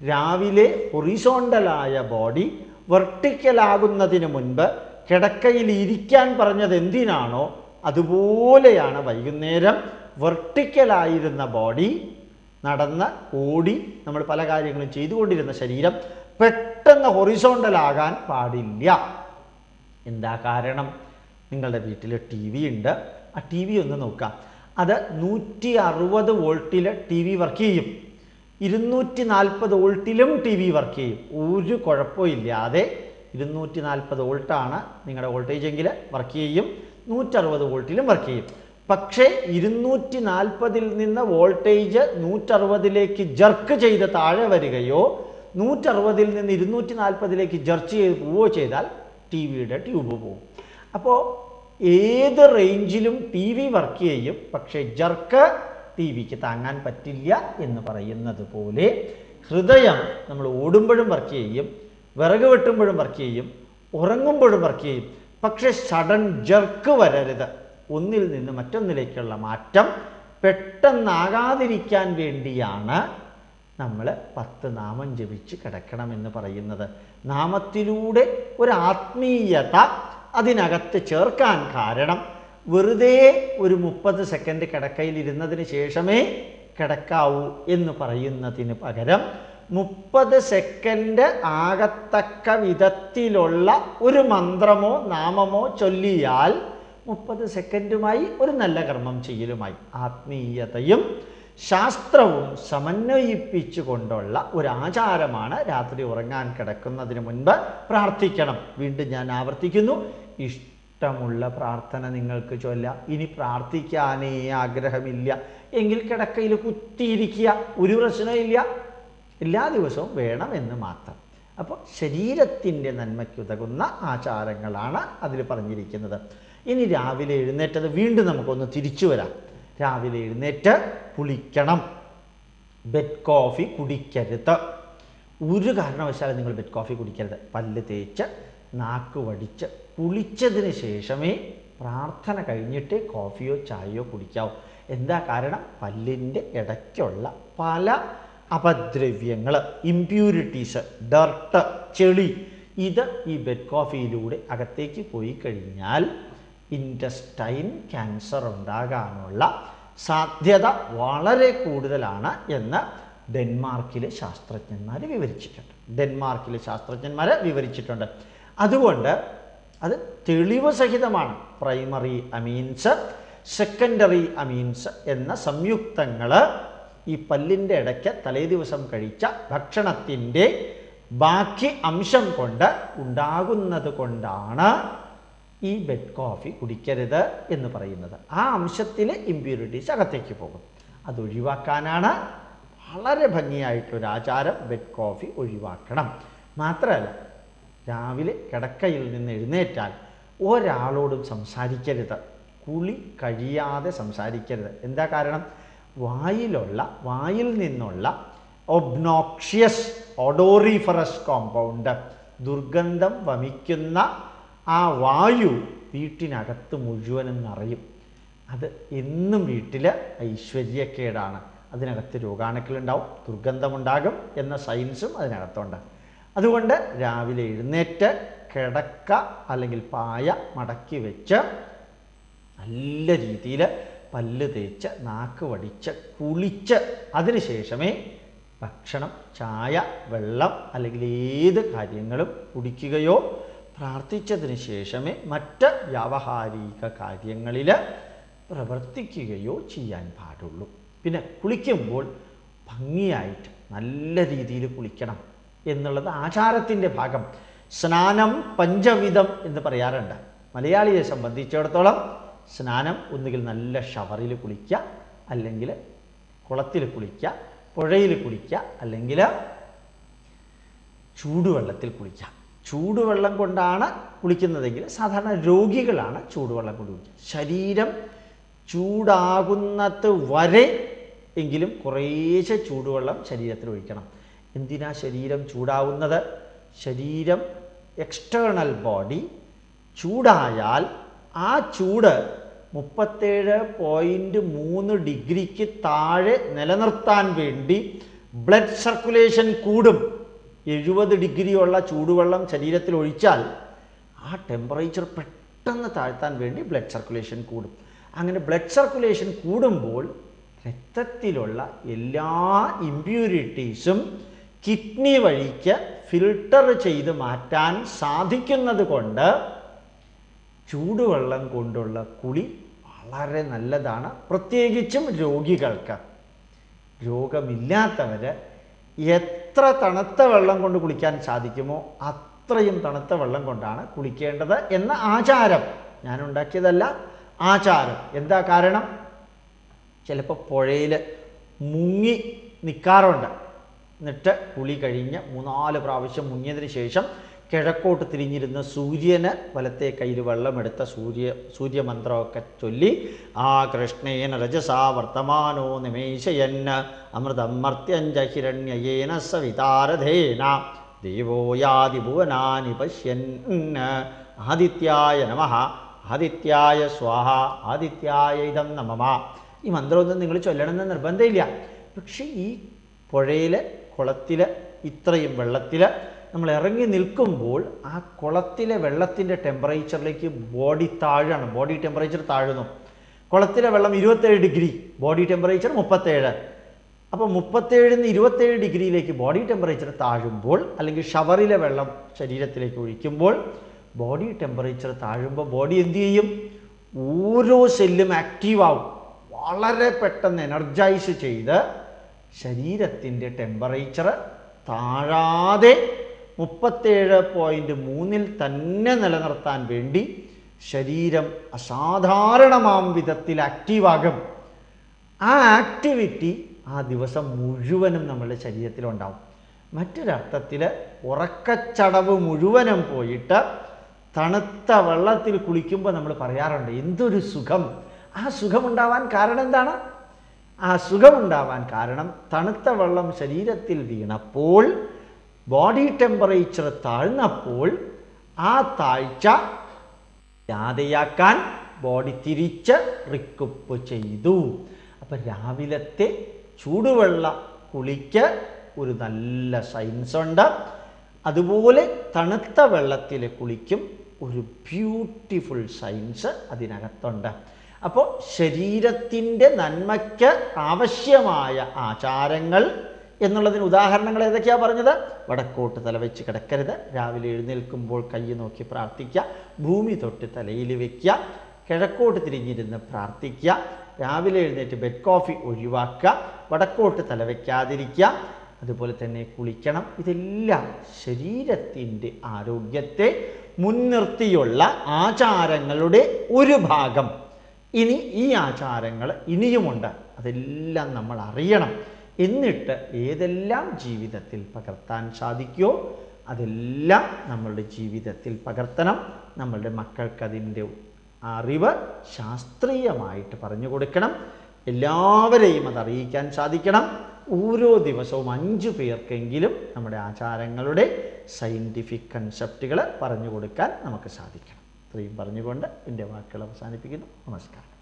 A: രാവിലെ ഹൊറിസോണ്ടലായ ബോഡി വെർട്ടിക്കലാകുന്നതിന് മുൻപ് കിടക്കയിൽ ഇരിക്കാൻ പറഞ്ഞത് എന്തിനാണോ അതുപോലെയാണ് വൈകുന്നേരം വെർട്ടിക്കലായിരുന്ന ബോഡി നടന്ന് ഓടി നമ്മൾ പല കാര്യങ്ങളും ചെയ്തുകൊണ്ടിരുന്ന ശരീരം പെട്ടെന്ന് ഹൊറിസോണ്ടലാകാൻ പാടില്ല. എന്താ കാരണം? നിങ്ങളുടെ വീട്ടിൽ ടി വി ഉണ്ട്. ആ ടി വി ഒന്ന് നോക്കാം. അത് നൂറ്റി അറുപത് വോൾട്ടിൽ ടി വി വർക്ക് ചെയ്യും. ഇരുന്നൂറ്റി നാൽപ്പത് വോൾട്ടിലും ടി വി വർക്ക് ചെയ്യും. ഒരു കുഴപ്പമില്ലാതെ ഇരുന്നൂറ്റി നാൽപ്പത് വോൾട്ടാണ് നിങ്ങളുടെ വോൾട്ടേജ് എങ്കിൽ വർക്ക് ചെയ്യും. നൂറ്ററുപത് വോൾട്ടിലും വർക്ക് ചെയ്യും. പക്ഷേ ഇരുന്നൂറ്റി നാൽപ്പതിൽ നിന്ന് വോൾട്ടേജ് നൂറ്ററുപതിലേക്ക് ജർക്ക് ചെയ്ത് താഴെ വരികയോ നൂറ്ററുപതിൽ നിന്ന് ഇരുന്നൂറ്റി നാൽപ്പതിലേക്ക് ജർച്ച് ചെയ്ത് പോവുകയോ ചെയ്താൽ ടി വിയുടെ ട്യൂബ് പോകും അപ്പോൾ ഏത് റേഞ്ചിലും ടി വി വർക്ക് ചെയ്യും പക്ഷേ ജർക്ക് ടി വിക്ക് താങ്ങാൻ പറ്റില്ല എന്ന് പറയുന്നത് പോലെ ഹൃദയം നമ്മൾ ഓടുമ്പോഴും വർക്ക് ചെയ്യും വിറക് വെട്ടുമ്പോഴും വർക്ക് ചെയ്യും ഉറങ്ങുമ്പോഴും വർക്ക് ചെയ്യും. പക്ഷേ സഡൻ ജർക്ക് വരരുത്. ഒന്നിൽ നിന്ന് മറ്റൊന്നിലേക്കുള്ള മാറ്റം പെട്ടെന്നാകാതിരിക്കാൻ വേണ്ടിയാണ് നമ്മൾ പത്ത് നാമം ജപിച്ച് കിടക്കണമെന്ന് പറയുന്നത്. നാമത്തിലൂടെ ഒരു ആത്മീയത അതിനകത്ത് ചേർക്കാൻ കാരണം വെറുതെ ഒരു മുപ്പത് സെക്കൻഡ് കിടക്കയിലിരുന്നതിന് ശേഷമേ കിടക്കാവൂ എന്ന് പറയുന്നതിന് പകരം മുപ്പത് സെക്കൻഡ് ആകത്തക്ക വിധത്തിലുള്ള ഒരു മന്ത്രമോ നാമമോ ചൊല്ലിയാൽ മുപ്പത് സെക്കൻഡുമായി ഒരു നല്ല കർമ്മം ചെയ്യലുമായി. ആത്മീയതയും ശാസ്ത്രവും സമന്വയിപ്പിച്ചുകൊണ്ടുള്ള ഒരു ആചാരമാണ് രാത്രി ഉറങ്ങാൻ കിടക്കുന്നതിന് മുൻപ് പ്രാർത്ഥിക്കണം. വീണ്ടും ഞാൻ ആവർത്തിക്കുന്നു. ഇഷ്ടമുള്ള പ്രാർത്ഥന നിങ്ങൾക്ക് ചൊല്ലാം. ഇനി പ്രാർത്ഥിക്കാനേ ആഗ്രഹമില്ല. എങ്കിൽ കിടക്കയിൽ കുത്തിയിരിക്കുക. ഒരു പ്രശ്നമില്ല എല്ലാ ദിവസവും വേണമെന്ന് മാത്രം. അപ്പോൾ ശരീരത്തിന്റെ നന്മയ്ക്കുതകുന്ന ആചാരങ്ങളാണ് അതിൽ പറഞ്ഞിരിക്കുന്നത്. ഇനി രാവിലെ എഴുന്നേറ്റത് വീണ്ടും നമുക്കൊന്ന് തിരിച്ചു വരാം. രാവിലെ എഴുന്നേറ്റ് കുളിക്കണം. ബെഡ് കോഫി കുടിക്കരുത്. ഒരു കാരണവശാലും നിങ്ങൾ ബെഡ് കോഫി കുടിക്കരുത്. പല്ല് തേച്ച് നാക്ക് വടിച്ച് കുളിച്ചതിന് ശേഷമേ പ്രാർത്ഥന കഴിഞ്ഞിട്ട് കോഫിയോ ചായയോ കുടിക്കാവൂ. എന്താ കാരണം? പല്ലിന്റെ ഇടയ്ക്കുള്ള പല അപദ്രവ്യങ്ങൾ ഇമ്പ്യൂരിറ്റീസ് ഡർട്ട് ചെളി. ഇത് ഈ ബെഡ് കോഫിയിലൂടെ അകത്തേക്ക് പോയി കഴിഞ്ഞാൽ ഇന്റസ്റ്റൈൻ ക്യാൻസർ ഉണ്ടാകാനുള്ള സാധ്യത വളരെ കൂടുതലാണ് എന്ന് ഡെൻമാർക്കിലെ ശാസ്ത്രജ്ഞന്മാർ വിവരിച്ചിട്ടുണ്ട്. ഡെൻമാർക്കിലെ ശാസ്ത്രജ്ഞന്മാർ വിവരിച്ചിട്ടുണ്ട്. അതുകൊണ്ട് അത് തെളിവ് സഹിതമാണ്. പ്രൈമറി അമീൻസ് സെക്കൻഡറി അമീൻസ് എന്ന സംയുക്തങ്ങൾ ഈ പല്ലിന്റെ ഇടയ്ക്ക് തലേ ദിവസം കഴിച്ച ഭക്ഷണത്തിന്റെ ബാക്കി അംശം കൊണ്ട് ഉണ്ടാകുന്നത് കൊണ്ടാണ് ഈ ബെഡ് കോഫി കുടിക്കരുത് എന്ന് പറയുന്നത്. ആ അംശത്തിൽ ഇമ്പ്യൂരിറ്റീസ് അകത്തേക്ക് പോകും. അത് ഒഴിവാക്കാനാണ് വളരെ ഭംഗിയായിട്ടൊരു ആചാരം ബെഡ് കോഫി ഒഴിവാക്കണം. മാത്രമല്ല രാവിലെ കിടക്കയിൽ നിന്ന് എഴുന്നേറ്റാൽ ഒരാളോടും സംസാരിക്കരുത്. കുളി കഴിയാതെ സംസാരിക്കരുത്. എന്താ കാരണം? വായിലുള്ള വായിൽ നിന്നുള്ള ഒബ്നോക്ഷ്യസ് ഒഡോറിഫറസ് കോമ്പൗണ്ട് ദുർഗന്ധം വമിക്കുന്ന ആ വായു വീട്ടിനകത്ത് മുഴുവനും നിറയും അത് എന്നും വീട്ടിൽ ഐശ്വര്യക്കേടാണ്. അതിനകത്ത് രോഗാണുക്കളുണ്ടാവും ദുർഗന്ധമുണ്ടാകും എന്ന സയൻസും അതിനകത്തുണ്ട്. അതുകൊണ്ട് രാവിലെ എഴുന്നേറ്റ് കിടക്ക അല്ലെങ്കിൽ പായ മടക്കി വെച്ച് നല്ല രീതിയിൽ പല്ല് തേച്ച് നാക്ക് വടിച്ച് കുളിച്ച് അതിനുശേഷമേ ഭക്ഷണം ചായ വെള്ളം അല്ലെങ്കിൽ ഏത് കാര്യങ്ങളും കുടിക്കുകയോ പ്രാർത്ഥിച്ചതിന് ശേഷമേ മറ്റ് വ്യാവഹാരിക കാര്യങ്ങളിൽ പ്രവർത്തിക്കുകയോ ചെയ്യാൻ പാടുള്ളൂ. പിന്നെ കുളിക്കുമ്പോൾ ഭംഗിയായിട്ട് നല്ല രീതിയിൽ കുളിക്കണം എന്നുള്ളത് ആചാരത്തിന്റെ ഭാഗം. സ്നാനം പഞ്ചവിധം എന്ന് പറയാറുണ്ട്. മലയാളിയെ സംബന്ധിച്ചിടത്തോളം സ്നാനം ഒന്നുകിൽ നല്ല ഷവറിൽ കുളിക്കുക അല്ലെങ്കിൽ കുളത്തിൽ കുളിക്കുക പുഴയിൽ കുളിക്കുക അല്ലെങ്കിൽ ചൂടുവെള്ളത്തിൽ കുളിക്കുക. ചൂടുവെള്ളം കൊണ്ടാണ് കുളിക്കുന്നതെങ്കിൽ സാധാരണ രോഗികളാണ് ചൂടുവെള്ളം കൊണ്ട് കുളിക്കുക ശരീരം ചൂടാകുന്നത് വരെ എങ്കിലും കുറേശ്ശെ ചൂടുവെള്ളം ശരീരത്തിൽ ഒഴിക്കണം. എന്തിനാ ശരീരം ചൂടാവുന്നത്? ശരീരം എക്സ്റ്റേണൽ ബോഡി ചൂടായാൽ ആ ചൂട് മുപ്പത്തേഴ് പോയിന്റ് മൂന്ന് ഡിഗ്രിക്ക് താഴെ നിലനിർത്താൻ വേണ്ടി ബ്ലഡ് സർക്കുലേഷൻ കൂടും. എഴുപത് ഡിഗ്രിയുള്ള ചൂടുവെള്ളം ശരീരത്തിൽ ഒഴിച്ചാൽ ആ ടെമ്പറേച്ചർ പെട്ടെന്ന് താഴ്ത്താൻ വേണ്ടി ബ്ലഡ് സർക്കുലേഷൻ കൂടും. അങ്ങനെ ബ്ലഡ് സർക്കുലേഷൻ കൂടുമ്പോൾ രക്തത്തിലുള്ള എല്ലാ ഇമ്പ്യൂരിറ്റീസും കിഡ്നി വഴിക്ക് ഫിൽട്ടർ ചെയ്ത് മാറ്റാൻ സാധിക്കുന്നത് കൊണ്ട് ചൂടുവെള്ളം കൊണ്ടുള്ള കുളി വളരെ നല്ലതാണ്. പ്രത്യേകിച്ചും രോഗികൾക്ക്. രോഗമില്ലാത്തവർ എത്ര തണുത്ത വെള്ളം കൊണ്ട് കുളിക്കാൻ സാധിക്കുമോ അത്രയും തണുത്ത വെള്ളം കൊണ്ടാണ് കുളിക്കേണ്ടത് എന്ന ആചാരം. ഞാൻ ഉണ്ടാക്കിയതല്ല ആചാരം. എന്താ കാരണം? ചിലപ്പോൾ പുഴയിൽ മുങ്ങി നിൽക്കാറുണ്ട് എന്നിട്ട് കുളി കഴിഞ്ഞ് മൂന്നാൽ പ്രാവശ്യം മുങ്ങിയതിന് ശേഷം കിഴക്കോട്ട് തിരിഞ്ഞിരുന്ന സൂര്യന് വലത്തെ കയ്യിൽ വെള്ളമെടുത്ത സൂര്യ സൂര്യമന്ത്രമൊക്കെ ചൊല്ലി ആ കൃഷ്ണേന രജസാ വർത്തമാനോ നിമേശയന് അമൃതം മർത്യഞ്ച ഹിരണ്യയേന സവിതാരഥേന ദേവോ യാതി ഭുവനാനി പശ്യൻ ആദിത്യായ നമ ആദിത്യായ സ്വാഹ ആദിത്യായ ഇതം നമമ ഈ മന്ത്രമൊന്നും നിങ്ങൾ ചൊല്ലണമെന്ന് നിർബന്ധമില്ല. പക്ഷേ ഈ പുഴയിൽ കുളത്തിൽ ഇത്രയും വെള്ളത്തിൽ നമ്മൾ ഇറങ്ങി നിൽക്കുമ്പോൾ ആ കുളത്തിലെ വെള്ളത്തിന്റെ ടെമ്പറേച്ചറിലേക്ക് ബോഡി താഴാണ്. ബോഡി ടെമ്പറേച്ചർ താഴുന്നു. കുളത്തിലെ വെള്ളം ഇരുപത്തേഴ് ഡിഗ്രി ബോഡി ടെമ്പറേച്ചർ മുപ്പത്തേഴ്. അപ്പോൾ മുപ്പത്തേഴിൽ നിന്ന് ഇരുപത്തേഴ് ഡിഗ്രിയിലേക്ക് ബോഡി ടെമ്പറേച്ചർ താഴുമ്പോൾ അല്ലെങ്കിൽ ഷവറിലെ വെള്ളം ശരീരത്തിലേക്ക് ഒഴിക്കുമ്പോൾ ബോഡി ടെമ്പറേച്ചർ താഴുമ്പോൾ ബോഡി എന്തു ചെയ്യും? ഓരോ സെല്ലും ആക്റ്റീവ് ആവും. വളരെ പെട്ടെന്ന് എനർജൈസ് ചെയ്ത് ശരീരത്തിന്റെ ടെമ്പറേച്ചർ താഴാതെ മുപ്പത്തേഴ് പോയിന്റ് മൂന്നിൽ തന്നെ നിലനിർത്താൻ വേണ്ടി ശരീരം അസാധാരണമാം വിധത്തിൽ ആക്റ്റീവാകും. ആ ആക്ടിവിറ്റി ആ ദിവസം മുഴുവനും നമ്മുടെ ശരീരത്തിലുണ്ടാവും. മറ്റൊരർത്ഥത്തിൽ ഉറക്കച്ചടവ് മുഴുവനും പോയിട്ട് തണുത്ത വെള്ളത്തിൽ കുളിക്കുമ്പോൾ നമ്മൾ പറയാറുണ്ട് എന്തൊരു സുഖം. ആ സുഖമുണ്ടാവാൻ കാരണം എന്താണ്? ആ സുഖമുണ്ടാവാൻ കാരണം തണുത്ത വെള്ളം ശരീരത്തിൽ വീണപ്പോൾ ബോഡി ടെമ്പറേച്ചർ താഴ്ന്നപ്പോൾ ആ താഴ്ച യാതയാക്കാൻ ബോഡി തിരിച്ച് റിക്കപ്പ് ചെയ്തു. അപ്പം രാവിലത്തെ ചൂടുവെള്ള കുളിക്ക് ഒരു നല്ല സയൻസ് ഉണ്ട്. അതുപോലെ തണുത്ത വെള്ളത്തിൽ കുളിക്കും ഒരു ബ്യൂട്ടിഫുൾ സയൻസ് അതിനകത്തുണ്ട്. അപ്പോൾ ശരീരത്തിന്റെ നന്മയ്ക്ക് ആവശ്യമായ ആചാരങ്ങൾ എന്നുള്ളതിന് ഉദാഹരണങ്ങൾ ഏതൊക്കെയാണ് പറഞ്ഞത്? വടക്കോട്ട് തല തലവെച്ച് കിടക്കരുത്. രാവിലെ എഴുന്നേൽക്കുമ്പോൾ കൈ നോക്കി പ്രാർത്ഥിക്കുക. ഭൂമി തൊട്ട് തലയിൽ വയ്ക്കുക കിഴക്കോട്ട് തിരിഞ്ഞിരുന്ന് പ്രാർത്ഥിക്കുക. രാവിലെ എഴുന്നേറ്റ് ബെഡ് കോഫി ഒഴിവാക്കുക. വടക്കോട്ട് തല തലവെക്കാതിരിക്കുക അതുപോലെ തന്നെ കുളിക്കണം. ഇതെല്ലാം ശരീരത്തിന്റെ ആരോഗ്യത്തെ മുൻനിർത്തിയുള്ള ആചാരങ്ങളുടെ ഒരു ഭാഗം. ഇനി ഈ ആചാരങ്ങൾ ഇനിയുമുണ്ട്. അതെല്ലാം നമ്മൾ അറിയണം. എന്നിട്ട് ഏതെല്ലാം ജീവിതത്തിൽ പകർത്താൻ സാധിക്കുമോ അതെല്ലാം നമ്മളുടെ ജീവിതത്തിൽ പകർത്തണം. നമ്മളുടെ മക്കൾക്ക് അതിന്റെ അറിവ് ശാസ്ത്രീയമായിട്ട് പറഞ്ഞു കൊടുക്കണം. എല്ലാവരെയും അത് സാധിക്കണം. ഓരോ ദിവസവും അഞ്ച് പേർക്കെങ്കിലും നമ്മുടെ ആചാരങ്ങളുടെ സയന്റിഫിക് കൺസെപ്റ്റുകൾ പറഞ്ഞു കൊടുക്കാൻ നമുക്ക് സാധിക്കണം. ഇത്രയും പറഞ്ഞുകൊണ്ട് എന്റെ വാക്കുകൾ അവസാനിപ്പിക്കുന്നു. നമസ്കാരം.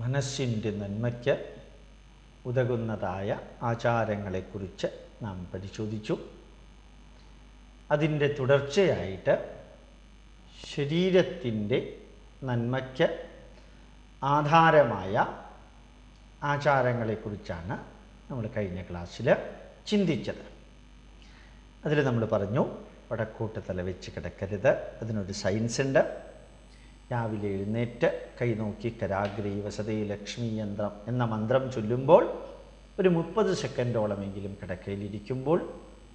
A: മനസ്സിന്റെ നന്മയ്ക്ക് ഉതകുന്നതായ ആചാരങ്ങളെക്കുറിച്ച് നാം പരിശോധിച്ചു. അതിന്റെ തുടർച്ചയായിട്ട് ശരീരത്തിന്റെ നന്മയ്ക്ക് ആധാരമായ ആചാരങ്ങളെക്കുറിച്ചാണ് നമ്മൾ കഴിഞ്ഞ ക്ലാസ്സിൽ ചിന്തിച്ചത്. അതിൽ നമ്മൾ പറഞ്ഞു വടക്കോട്ട് തല വെച്ച് കിടക്കരുത്. അതിനൊരു സയൻസ് ഉണ്ട് രാവിലെ എഴുന്നേറ്റ് കൈ നോക്കി കരാഗ്രി വസതി ലക്ഷ്മി യന്ത്രം എന്ന മന്ത്രം ചൊല്ലുമ്പോൾ ഒരു മുപ്പത് സെക്കൻഡോളമെങ്കിലും കിടക്കയിലിരിക്കുമ്പോൾ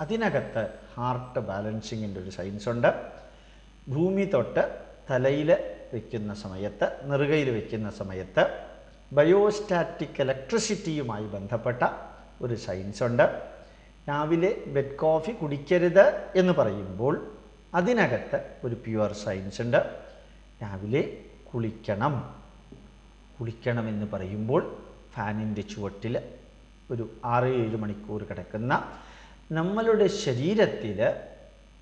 A: അതിനകത്ത് ഹാർട്ട് ബാലൻസിങ്ങിന്റെ ഒരു സയൻസ് ഉണ്ട്. ഭൂമി തൊട്ട് തലയിൽ വയ്ക്കുന്ന സമയത്ത് നെറുകയിൽ വയ്ക്കുന്ന സമയത്ത് ബയോസ്റ്റാറ്റിക് ഇലക്ട്രിസിറ്റിയുമായി ബന്ധപ്പെട്ട ഒരു സയൻസ് ഉണ്ട്. രാവിലെ ബെഡ് കോഫി കുടിക്കരുത് എന്ന് പറയുമ്പോൾ അതിനകത്ത് ഒരു പ്യുവർ സയൻസ് ഉണ്ട്. രാവിലെ കുളിക്കണം. കുളിക്കണം എന്ന് പറയുമ്പോൾ ഫാനിന്റെ ചുവട്ടിൽ ഒരു ആറ് ഏഴ് മണിക്കൂർ കിടക്കുന്ന നമ്മളുടെ ശരീരത്തിൽ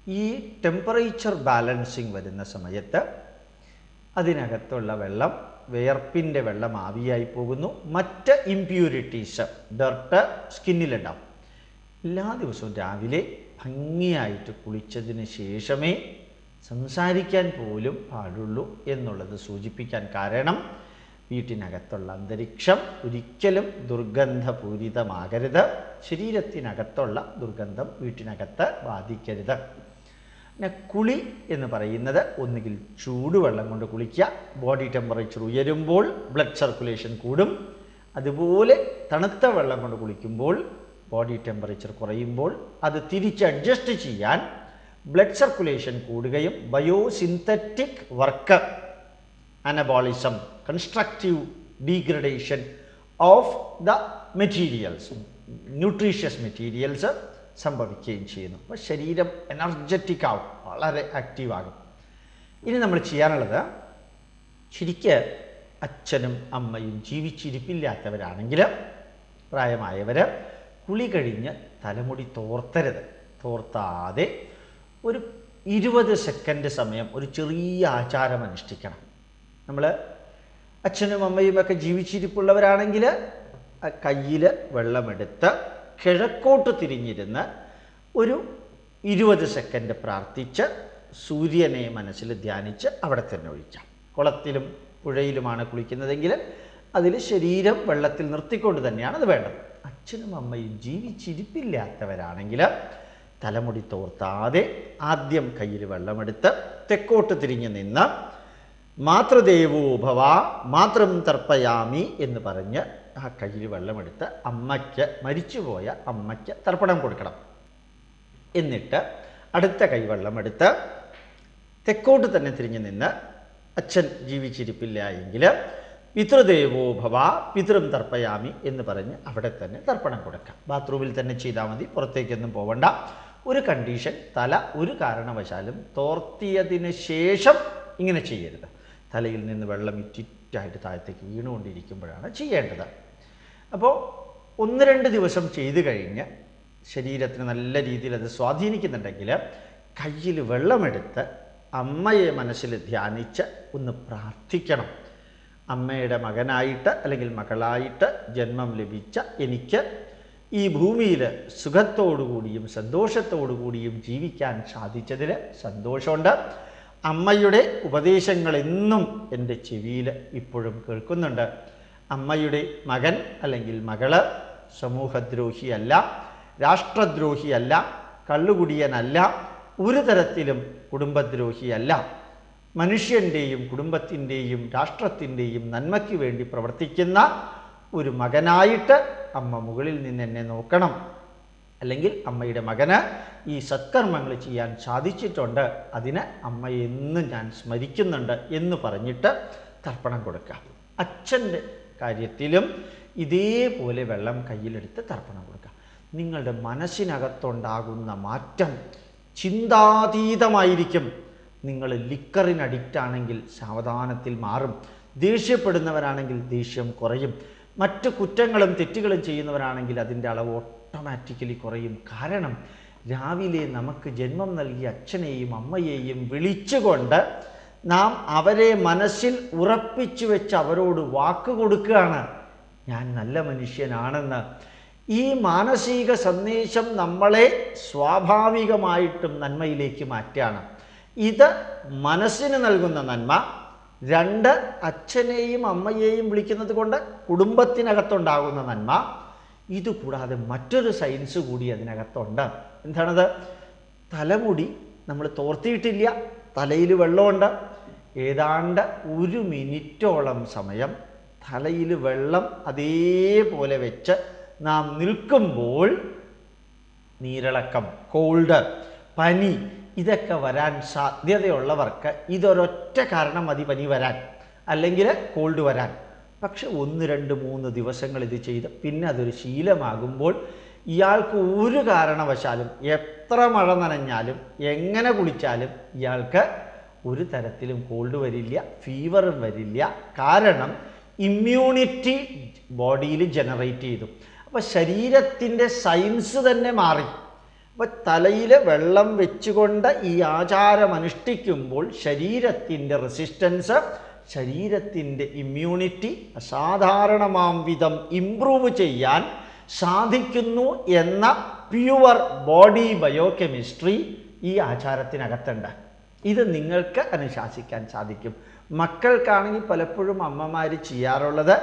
A: ഈ ടെമ്പറേച്ചർ ബാലൻസിങ് വരുന്ന സമയത്ത് അതിനകത്തുള്ള വെള്ളം വിയർപ്പിന്റെ വെള്ളം ആവിയായി പോകുന്നു. മറ്റ് ഇമ്പ്യൂരിറ്റീസ് ഡർട്ട് സ്കിന്നിലുണ്ടാവും എല്ലാ ദിവസവും രാവിലെ ഭംഗിയായിട്ട് കുളിച്ചതിന് ശേഷമേ സംസാരിക്കാൻ പോലും പാടുള്ളൂ എന്നുള്ളത് സൂചിപ്പിക്കാൻ കാരണം വീട്ടിനകത്തുള്ള അന്തരീക്ഷം ഒരിക്കലും ദുർഗന്ധപൂരിതമാകരുത്. ശരീരത്തിനകത്തുള്ള ദുർഗന്ധം വീട്ടിനകത്ത് ബാധിക്കരുത്. പിന്നെ കുളി എന്ന് പറയുന്നത് ഒന്നുകിൽ ചൂടുവെള്ളം കൊണ്ട് കുളിക്കുക ബോഡി ടെമ്പറേച്ചർ ഉയരുമ്പോൾ ബ്ലഡ് സർക്കുലേഷൻ കൂടും അതുപോലെ തണുത്ത വെള്ളം കൊണ്ട് കുളിക്കുമ്പോൾ ബോഡി ടെമ്പറേച്ചർ കുറയുമ്പോൾ അത് തിരിച്ച് അഡ്ജസ്റ്റ് ചെയ്യാൻ ബ്ലഡ് സർക്കുലേഷൻ കൂടുകയും biosynthetic work anabolism constructive degradation of the materials nutritious materials സംഭവിക്കുകയും ചെയ്യുന്നു. അപ്പോൾ ശരീരം എനർജറ്റിക് ആവും വളരെ ആക്റ്റീവ് ആകും. ഇനി നമ്മൾ ചെയ്യാനുള്ളത് ശരിക്ക് അച്ഛനും അമ്മയും ജീവിച്ചിരിപ്പില്ലാത്തവരാണെങ്കിൽ പ്രായമായവർ കുളി കഴിഞ്ഞ് തലമുടി തോർത്തരുത്. തോർത്താതെ ഒരു ഇരുപത് സെക്കൻഡ് സമയം ഒരു ചെറിയ ആചാരം അനുഷ്ഠിക്കണം. നമ്മൾ അച്ഛനും അമ്മയും ഒക്കെ ജീവിച്ചിരിപ്പുള്ളവരാണെങ്കിൽ കയ്യിൽ വെള്ളമെടുത്ത് കിഴക്കോട്ട് തിരിഞ്ഞിരുന്ന് ഒരു ഇരുപത് സെക്കൻഡ് പ്രാർത്ഥിച്ച് സൂര്യനെ മനസ്സിൽ ധ്യാനിച്ച് അവിടെ തന്നെ ഒഴിക്കാം. കുളത്തിലും പുഴയിലുമാണ് കുളിക്കുന്നതെങ്കിൽ അതിൽ ശരീരം വെള്ളത്തിൽ നിർത്തിക്കൊണ്ട് തന്നെയാണ് അത് വേണ്ടത്. അച്ഛനും അമ്മയും ജീവിച്ചിരിപ്പില്ലാത്തവരാണെങ്കിൽ തലമുടി തോർത്താതെ ആദ്യം കയ്യിൽ വെള്ളമെടുത്ത് തെക്കോട്ട് തിരിഞ്ഞു നിന്ന് മാതൃദേവോഭവ മാത്രം തർപ്പയാമി എന്ന് പറഞ്ഞ് ആ കയ്യിൽ വെള്ളമെടുത്ത് അമ്മയ്ക്ക് മരിച്ചുപോയ അമ്മയ്ക്ക് തർപ്പണം കൊടുക്കണം. എന്നിട്ട് അടുത്ത കൈ വെള്ളമെടുത്ത് തെക്കോട്ട് തന്നെ തിരിഞ്ഞു നിന്ന് അച്ഛൻ ജീവിച്ചിരിപ്പില്ല എങ്കിൽ പിതൃദേവോഭവ പിതൃം തർപ്പയാമി എന്ന് പറഞ്ഞ് അവിടെ തന്നെ തർപ്പണം കൊടുക്കാം. ബാത്റൂമിൽ തന്നെ ചെയ്താൽ മതി പുറത്തേക്കൊന്നും പോവണ്ട. ഒരു കണ്ടീഷൻ തല ഒരു കാരണവശാലും തോർത്തിയതിന് ശേഷം ഇങ്ങനെ ചെയ്യരുത്. തലയിൽ നിന്ന് വെള്ളം ഇറ്റിറ്റായിട്ട് താഴത്തേക്ക് വീണുകൊണ്ടിരിക്കുമ്പോഴാണ് ചെയ്യേണ്ടത്. അപ്പോൾ ഒന്ന് രണ്ട് ദിവസം ചെയ്തു കഴിഞ്ഞ് ശരീരത്തിന് നല്ല രീതിയിൽ അത് സ്വാധീനിക്കുന്നുണ്ടെങ്കിൽ കയ്യിൽ വെള്ളമെടുത്ത് അമ്മയെ മനസ്സിൽ ധ്യാനിച്ച് ഒന്ന് പ്രാർത്ഥിക്കണം. അമ്മയുടെ മകനായിട്ട് അല്ലെങ്കിൽ മകളായിട്ട് ജന്മം ലഭിച്ച എനിക്ക് ഈ ഭൂമിയിൽ സുഖത്തോടുകൂടിയും സന്തോഷത്തോടുകൂടിയും ജീവിക്കാൻ സാധിച്ചതിൽ സന്തോഷമുണ്ട്. അമ്മയുടെ ഉപദേശങ്ങൾ എന്നും എന്റെ ചെവിയിൽ ഇപ്പോഴും കേൾക്കുന്നുണ്ട്. അമ്മയുടെ മകൻ അല്ലെങ്കിൽ മകൾ സമൂഹദ്രോഹിയല്ല രാഷ്ട്രദ്രോഹിയല്ല കള്ളുകുടിയനല്ല ഒരു തരത്തിലും കുടുംബദ്രോഹിയല്ല. മനുഷ്യന്റെയും കുടുംബത്തിന്റെയും രാഷ്ട്രത്തിന്റെയും നന്മയ്ക്ക് വേണ്ടി പ്രവർത്തിക്കുന്ന ഒരു മകനായിട്ട് അമ്മ മുകളിൽ നിന്ന് എന്നെ നോക്കണം. അല്ലെങ്കിൽ അമ്മയുടെ മകന് ഈ സത്കർമ്മങ്ങൾ ചെയ്യാൻ സാധിച്ചിട്ടുണ്ട്. അതിന് അമ്മ എന്നും ഞാൻ സ്മരിക്കുന്നുണ്ട് എന്ന് പറഞ്ഞിട്ട് തർപ്പണം കൊടുക്കാം അച്ഛന്റെ കാര്യത്തിലും ഇതേപോലെ വെള്ളം കയ്യിലെടുത്ത് തർപ്പണം കൊടുക്കാം നിങ്ങളുടെ മനസ്സിനകത്തുണ്ടാകുന്ന മാറ്റം ചിന്താതീതമായിരിക്കും. നിങ്ങൾ ലിക്കറിന് അഡിക്റ്റ് ആണെങ്കിൽ സാവധാനത്തിൽ മാറും. ദേഷ്യപ്പെടുന്നവരാണെങ്കിൽ ദേഷ്യം കുറയും. മറ്റ് കുറ്റങ്ങളും തെറ്റുകളും ചെയ്യുന്നവരാണെങ്കിൽ അതിന്റെ അളവ് ഓട്ടോമാറ്റിക്കലി കുറയും. കാരണം രാവിലെ നമുക്ക് ജന്മം നൽകിയ അച്ഛനെയും അമ്മയെയും വിളിച്ചുകൊണ്ട് നാം അവരെ മനസ്സിൽ ഉറപ്പിച്ചു വെച്ച് അവരോട് വാക്ക് കൊടുക്കുകയാണ്. ഞാൻ നല്ല മനുഷ്യനാണെന്ന്. ഈ മാനസിക സന്ദേശം നമ്മളെ സ്വാഭാവികമായിട്ടും നന്മയിലേക്ക് മാറ്റുകയാണ്. ഇത് മനസ്സിന് നൽകുന്ന നന്മ രണ്ട് അച്ഛനെയും അമ്മയെയും വിളിക്കുന്നത് കൊണ്ട് കുടുംബത്തിനകത്തുണ്ടാകുന്ന നന്മ ഇതുകൂടാതെ മറ്റൊരു സയൻസ് കൂടി അതിനകത്തുണ്ട്. എന്താണത്? തലമുടി നമ്മൾ തോർത്തിയിട്ടില്ല തലയിൽ വെള്ളമുണ്ട്. ഏതാണ്ട് ഒരു മിനിറ്റോളം സമയം തലയിൽ വെള്ളം അതേപോലെ വെച്ച് നാം നിൽക്കുമ്പോൾ നീരിളക്കം കോൾഡ് പനി ഇതൊക്കെ വരാൻ സാധ്യതയുള്ളവർക്ക് ഇതൊരൊറ്റ കാരണം മതി പനി വരാൻ അല്ലെങ്കിൽ കോൾഡ് വരാൻ. പക്ഷെ ഒന്ന് രണ്ട് മൂന്ന് ദിവസങ്ങൾ ഇത് ചെയ്ത് പിന്നെ അതൊരു ശീലമാകുമ്പോൾ ഇയാൾക്ക് ഒരു കാരണവശാലും എത്ര മഴ നനഞ്ഞാലും എങ്ങനെ കുളിച്ചാലും ഇയാൾക്ക് ഒരു തരത്തിലും കോൾഡ് വരില്ല ഫീവറും വരില്ല. കാരണം ഇമ്മ്യൂണിറ്റി ബോഡിയിൽ ജനറേറ്റ് ചെയ്തു. അപ്പോൾ ശരീരത്തിന്റെ സയൻസ് തന്നെ മാറി. അപ്പോൾ തലയിൽ വെള്ളം വെച്ചുകൊണ്ട് ഈ ആചാരം അനുഷ്ഠിക്കുമ്പോൾ ശരീരത്തിന്റെ റെസിസ്റ്റൻസ് ശരീരത്തിന്റെ ഇമ്മ്യൂണിറ്റി അസാധാരണമാം വിധം ഇംപ്രൂവ് ചെയ്യാൻ സാധിക്കുന്നു എന്ന പ്യുവർ ബോഡി ബയോ കെമിസ്ട്രി ഈ ആചാരത്തിനകത്തുണ്ട്. ഇത് നിങ്ങൾക്ക് അനുശാസിക്കാൻ സാധിക്കും. മക്കൾക്കാണെങ്കിൽ പലപ്പോഴും അമ്മമാർ ചെയ്യാറുള്ളത്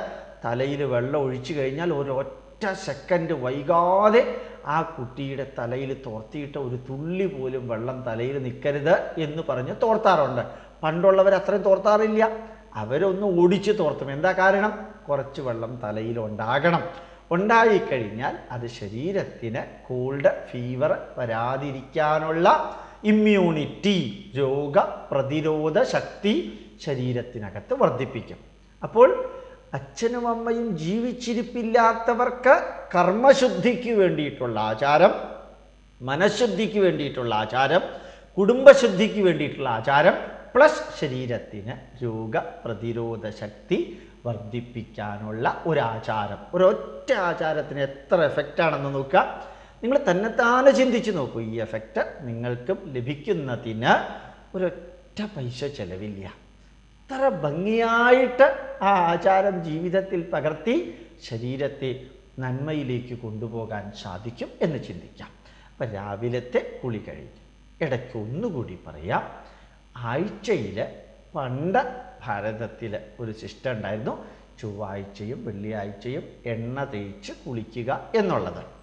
A: തലയിൽ വെള്ളം ഒഴിച്ചു കഴിഞ്ഞാൽ ഒരൊറ്റ സെക്കൻഡ് വൈകാതെ ആ കുട്ടിയുടെ തലയിൽ തോർത്തിയിട്ട് ഒരു തുള്ളി പോലും വെള്ളം തലയിൽ നിൽക്കരുത് എന്ന് പറഞ്ഞ് തോർത്താറുണ്ട്. പണ്ടുള്ളവർ അത്രയും തോർത്താറില്ല. അവരൊന്ന് ഓടിച്ച് തോർത്തും. എന്താ കാരണം? കുറച്ച് വെള്ളം തലയിൽ ഉണ്ടാകണം. ഉണ്ടായിക്കഴിഞ്ഞാൽ അത് ശരീരത്തിന് കോൾഡ് ഫീവർ വരാതിരിക്കാനുള്ള ഇമ്മ്യൂണിറ്റി രോഗ പ്രതിരോധ ശക്തി ശരീരത്തിനകത്ത് വർദ്ധിപ്പിക്കും. അപ്പോൾ അച്ഛനും അമ്മയും ജീവിച്ചിരിപ്പില്ലാത്തവർക്ക് കർമ്മശുദ്ധിക്ക് വേണ്ടിയിട്ടുള്ള ആചാരം മനഃശുദ്ധിക്ക് വേണ്ടിയിട്ടുള്ള ആചാരം കുടുംബശുദ്ധിക്ക് വേണ്ടിയിട്ടുള്ള ആചാരം പ്ലസ് ശരീരത്തിന് രോഗ പ്രതിരോധ ശക്തി വർദ്ധിപ്പിക്കാനുള്ള ഒരാചാരം. ഒരൊറ്റ ആചാരത്തിന് എത്ര എഫക്റ്റ് ആണെന്ന് നോക്കുക. നിങ്ങൾ തന്നെത്താനെ ചിന്തിച്ച് നോക്കൂ. ഈ എഫക്റ്റ് നിങ്ങൾക്കും ലഭിക്കുന്നതിന് ഒരൊറ്റ പൈസ ചെലവില്ല. അത്ര ഭംഗിയായിട്ട് ആ ആചാരം ജീവിതത്തിൽ പകർത്തി ശരീരത്തെ നന്മയിലേക്ക് കൊണ്ടുപോകാൻ സാധിക്കും എന്ന് ചിന്തിക്കാം. അപ്പം രാവിലത്തെ കുളി കഴിഞ്ഞ് ഇടയ്ക്ക് ഒന്നുകൂടി പറയാം. ആഴ്ചയിൽ പണ്ട് ഭാരതത്തിൽ ഒരു സിസ്റ്റം ഉണ്ടായിരുന്നു. ചൊവ്വാഴ്ചയും വെള്ളിയാഴ്ചയും എണ്ണ തേച്ച് കുളിക്കുക എന്നുള്ളത്.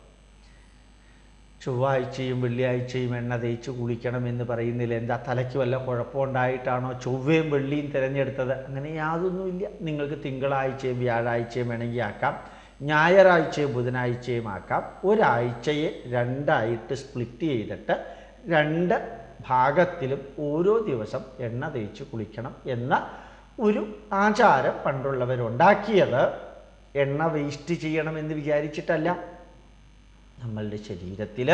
A: ചൊവ്വാഴ്ചയും വെള്ളിയാഴ്ചയും എണ്ണ തേച്ച് കുളിക്കണം എന്ന് പറയുന്നില്ല. എന്താ തലയ്ക്ക് വല്ല കുഴപ്പമുണ്ടായിട്ടാണോ ചൊവ്വയും വെള്ളിയും തിരഞ്ഞെടുത്തത്? അങ്ങനെ യാതൊന്നുമില്ല നിങ്ങൾക്ക് തിങ്കളാഴ്ചയും വ്യാഴാഴ്ചയും വേണമെങ്കിൽ ആക്കാം. ഞായറാഴ്ചയും ബുധനാഴ്ചയും ആക്കാം. ഒരാഴ്ചയെ രണ്ടായിട്ട് സ്പ്ലിറ്റ് ചെയ്തിട്ട് രണ്ട് ഭാഗത്തിലും ഓരോ ദിവസം എണ്ണ തേച്ച് കുളിക്കണം എന്ന ഒരു ആചാരം പണ്ടുള്ളവരുണ്ടാക്കിയത്. എണ്ണ വേസ്റ്റ് ചെയ്യണമെന്ന് വിചാരിച്ചിട്ടല്ല. നമ്മളുടെ ശരീരത്തിൽ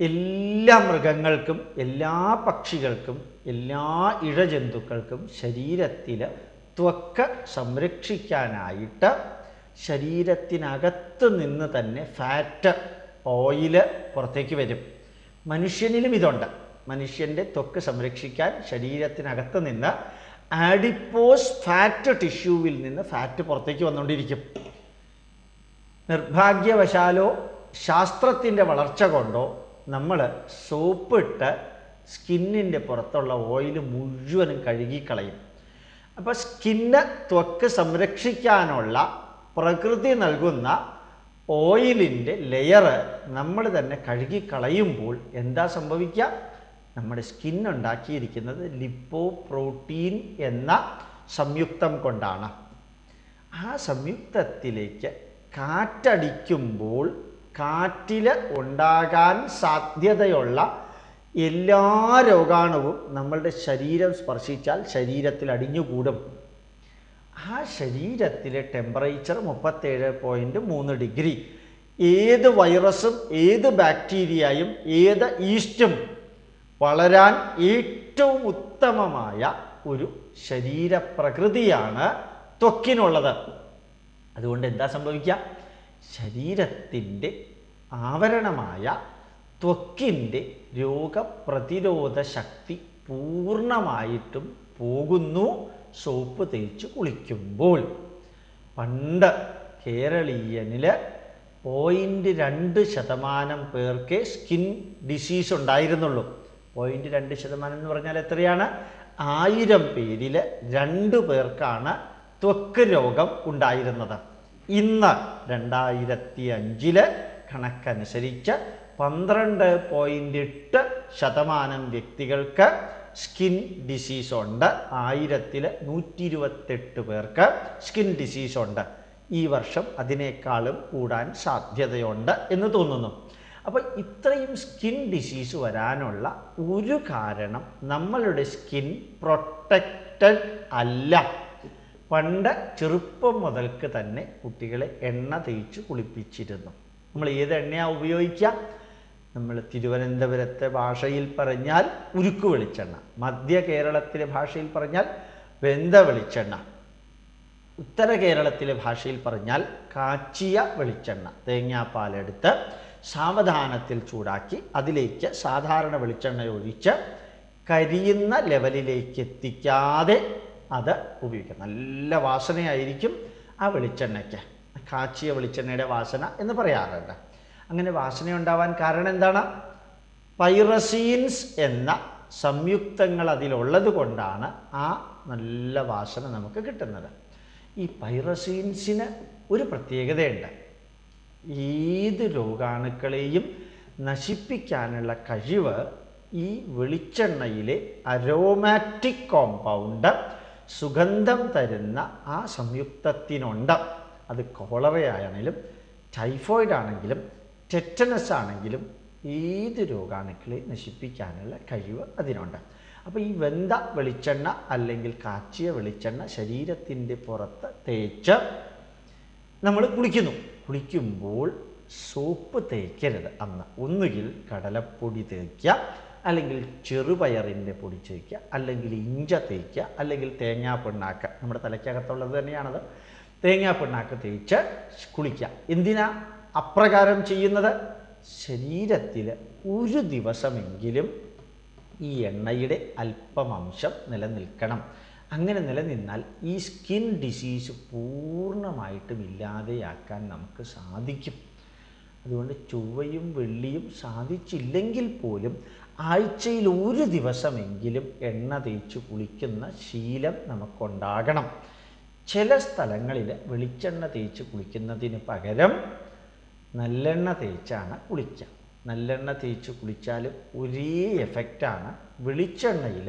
A: എല്ലാ മൃഗങ്ങൾക്കും എല്ലാ പക്ഷികൾക്കും എല്ലാ ഇഴജന്തുക്കൾക്കും ശരീരത്തിൽ ത്വക്ക് സംരക്ഷിക്കാനായിട്ട് ശരീരത്തിനകത്ത് നിന്ന് തന്നെ ഫാറ്റ് ഓയിൽ പുറത്തേക്ക് വരും. മനുഷ്യനിലും ഇതുണ്ട്. മനുഷ്യന്റെ ത്വക്ക് സംരക്ഷിക്കാൻ ശരീരത്തിനകത്ത് നിന്ന് ആഡിപ്പോസ് ഫാറ്റ് ടിഷ്യൂവിൽ നിന്ന് ഫാറ്റ് പുറത്തേക്ക് വന്നുകൊണ്ടിരിക്കും. നിർഭാഗ്യവശാലോ ശാസ്ത്രത്തിന്റെ വളർച്ച കൊണ്ടോ നമ്മൾ സോപ്പിട്ട് സ്കിന്നിന്റെ പുറത്തുള്ള ഓയിൽ മുഴുവനും കഴുകിക്കളയും. അപ്പോൾ സ്കിന്ന് ത്വക്ക് സംരക്ഷിക്കാനുള്ള പ്രകൃതി നൽകുന്ന ഓയിലിന്റെ ലെയർ നമ്മൾ തന്നെ കഴുകിക്കളയുമ്പോൾ എന്താ സംഭവിക്കുക? നമ്മുടെ സ്കിൻ ഉണ്ടാക്കിയിരിക്കുന്നത് ലിപ്പോ പ്രോട്ടീൻ എന്ന സംയുക്തം കൊണ്ടാണ്. ആ സംയുക്തത്തിലേക്ക് കാറ്റടിക്കുമ്പോൾ കാറ്റിൽ ഉണ്ടാകാൻ സാധ്യതയുള്ള എല്ലാ രോഗാണുവും നമ്മളുടെ ശരീരം സ്പർശിച്ചാൽ ശരീരത്തിൽ അടിഞ്ഞുകൂടും. ആ ശരീരത്തിലെ ടെമ്പറേച്ചർ മുപ്പത്തേഴ് പോയിന്റ് മൂന്ന് ഡിഗ്രി ഏത് വൈറസും ഏത് ബാക്ടീരിയയും ഏത് ഈസ്റ്റും വളരാൻ ഏറ്റവും ഉത്തമമായ ഒരു ശരീരപ്രകൃതിയാണ് ത്വക്കിനുള്ളത്. അതുകൊണ്ട് എന്താ സംഭവിക്കുക? ശരീരത്തിന്റെ ആവരണമായ ത്വക്കിന്റെ രോഗപ്രതിരോധ ശക്തി പൂർണമായിട്ടും പോകുന്നു. സോപ്പ് തേച്ച് കുളിക്കുമ്പോൾ. പണ്ട് കേരളീയനിൽ പോയിന്റ് രണ്ട് ശതമാനം പേർക്ക് സ്കിൻ ഡിസീസ് ഉണ്ടായിരുന്നുള്ളൂ. പോയിന്റ് രണ്ട് ശതമാനം എന്ന് പറഞ്ഞാൽ എത്രയാണ്? ആയിരം പേരിൽ രണ്ട് പേർക്കാണ് ത്വക്ക് രോഗം ഉണ്ടായിരുന്നത്. ഇന്ന് രണ്ടായിരത്തി അഞ്ചിൽ കണക്കനുസരിച്ച് പന്ത്രണ്ട് പോയിന്റ് എട്ട് ശതമാനം വ്യക്തികൾക്ക് സ്കിൻ ഡിസീസ് ഉണ്ട്. ആയിരത്തിൽ നൂറ്റി ഇരുപത്തെട്ട് പേർക്ക് സ്കിൻ ഡിസീസ് ഉണ്ട്. ഈ വർഷം അതിനേക്കാളും കൂടാൻ സാധ്യതയുണ്ട് എന്ന് തോന്നുന്നു. അപ്പോൾ ഇത്രയും സ്കിൻ ഡിസീസ് വരാനുള്ള ഒരു കാരണം നമ്മളുടെ സ്കിൻ പ്രൊട്ടക്റ്റഡ് അല്ല. പണ്ട് ചെറുപ്പം മുതൽക്ക് തന്നെ കുട്ടികളെ എണ്ണ തേച്ച് കുളിപ്പിച്ചിരുന്നു. നമ്മൾ ഏത് എണ്ണയാണ് ഉപയോഗിക്കുക? നമ്മൾ തിരുവനന്തപുരത്തെ ഭാഷയിൽ പറഞ്ഞാൽ ഉരുക്ക് വെളിച്ചെണ്ണ. മധ്യ കേരളത്തിലെ ഭാഷയിൽ പറഞ്ഞാൽ വെന്ത വെളിച്ചെണ്ണ. ഉത്തര കേരളത്തിലെ ഭാഷയിൽ പറഞ്ഞാൽ കാച്ചിയ വെളിച്ചെണ്ണ. തേങ്ങാപ്പാലെടുത്ത് സാവധാനത്തിൽ ചൂടാക്കി അതിലേക്ക് സാധാരണ വെളിച്ചെണ്ണ ഒഴിച്ച് കരിയുന്ന ലെവലിലേക്ക് എത്തിക്കാതെ അത് ഉപയോഗിക്കുക നല്ല വാസനയായിരിക്കും ആ വെളിച്ചെണ്ണയ്ക്ക്. കാച്ചിയ വെളിച്ചെണ്ണയുടെ വാസന എന്ന് പറയാറുണ്ട്. അങ്ങനെ വാസന ഉണ്ടാവാൻ കാരണം എന്താണ്? പൈറസീൻസ് എന്ന സംയുക്തങ്ങൾ അതിലുള്ളത് കൊണ്ടാണ് ആ നല്ല വാസന നമുക്ക് കിട്ടുന്നത്. ഈ പൈറസീൻസിന് ഒരു പ്രത്യേകതയുണ്ട്. ഏത് രോഗാണുക്കളെയും നശിപ്പിക്കാനുള്ള കഴിവ് ഈ വെളിച്ചെണ്ണയിലെ അരോമാറ്റിക് കോമ്പൗണ്ട് സുഗന്ധം തരുന്ന ആ സംയുക്തത്തിനുണ്ട്. അത് കോളറയാണെങ്കിലും ടൈഫോയിഡ് ആണെങ്കിലും ടെറ്റനസ് ആണെങ്കിലും ഏത് രോഗാണുക്കളെ നശിപ്പിക്കാനുള്ള കഴിവ് അതിനുണ്ട്. അപ്പോൾ ഈ വെന്ത വെളിച്ചെണ്ണ അല്ലെങ്കിൽ കാച്ചിയ വെളിച്ചെണ്ണ ശരീരത്തിന്റെ പുറത്ത് തേച്ച് നമ്മൾ കുളിക്കുന്നു. കുളിക്കുമ്പോൾ സോപ്പ് തേക്കരുത് അന്ന്. ഒന്നുകിൽ കടലപ്പൊടി തേക്കുക അല്ലെങ്കിൽ ചെറുപയറിന്റെ പൊടി തേക്കുക അല്ലെങ്കിൽ ഇഞ്ച തേക്കുക അല്ലെങ്കിൽ തേങ്ങാ നമ്മുടെ തലയ്ക്കകത്തുള്ളത് തന്നെയാണത്. തേങ്ങാ പിണ്ണാക്ക് തേച്ച് കുളിക്കുക. എന്തിനാ അപ്രകാരം ചെയ്യുന്നത്? ശരീരത്തിൽ ഒരു ദിവസമെങ്കിലും ഈ എണ്ണയുടെ അല്പമംശം നിലനിൽക്കണം. അങ്ങനെ നിലനിന്നാൽ ഈ സ്കിൻ ഡിസീസ് പൂർണമായിട്ടും ഇല്ലാതെയാക്കാൻ നമുക്ക് സാധിക്കും. അതുകൊണ്ട് ചൊവ്വയും വെള്ളിയും സാധിച്ചില്ലെങ്കിൽ പോലും ആഴ്ചയിൽ ഒരു ദിവസമെങ്കിലും എണ്ണ തേച്ച് കുളിക്കുന്ന ശീലം നമുക്കുണ്ടാകണം. ചില സ്ഥലങ്ങളിൽ വെളിച്ചെണ്ണ തേച്ച് കുളിക്കുന്നതിന് പകരം നല്ലെണ്ണ തേച്ചാണ് കുളിക്കുക. നല്ലെണ്ണ തേച്ച് കുളിച്ചാൽ ഒരേ എഫക്റ്റാണ് വെളിച്ചെണ്ണയിൽ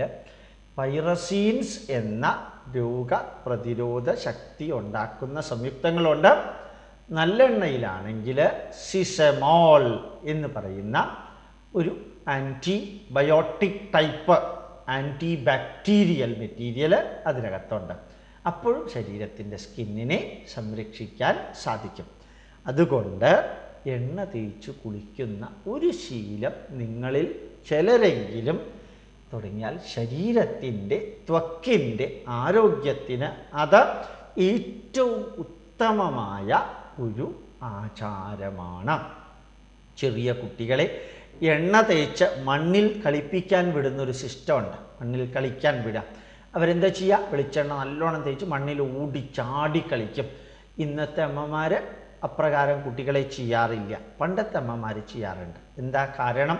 A: പൈറസീൻസ് എന്ന രോഗപ്രതിരോധ ശക്തി ഉണ്ടാക്കുന്ന സംയുക്തങ്ങളുണ്ട്. നല്ലെണ്ണയിലാണെങ്കിൽ സിസമോൾ എന്ന് പറയുന്ന ഒരു antibiotic type antibacterial material അതിനകത്തുണ്ട്. അപ്പോഴും ശരീരത്തിന്റെ സ്കിന്നിനെ സംരക്ഷിക്കാൻ സാധിക്കും. അതുകൊണ്ട് എണ്ണ തേച്ച് കുളിക്കുന്ന ഒരു ശീലം നിങ്ങളിൽ ചിലരെങ്കിലും തുടങ്ങിയാൽ ശരീരത്തിന്റെ ത്വക്കിന്റെ ആരോഗ്യത്തിന് അത് ഏറ്റവും ഉത്തമമായ ഒരു ആചാരമാണ്. ചെറിയ കുട്ടികളെ എണ്ണ തേച്ച് മണ്ണിൽ കളിപ്പിക്കാൻ വിടുന്ന ഒരു സിസ്റ്റമുണ്ട്. മണ്ണിൽ കളിക്കാൻ വിടാം അവരെന്താ ചെയ്യുക? വെളിച്ചെണ്ണ നല്ലോണം തേച്ച് മണ്ണിൽ ഓടി ചാടി കളിക്കും. ഇന്നത്തെ അമ്മമാർ അപ്രകാരം കുട്ടികളെ ചെയ്യാറില്ല. പണ്ടത്തെ അമ്മമാർ ചെയ്യാറുണ്ട്. എന്താ കാരണം?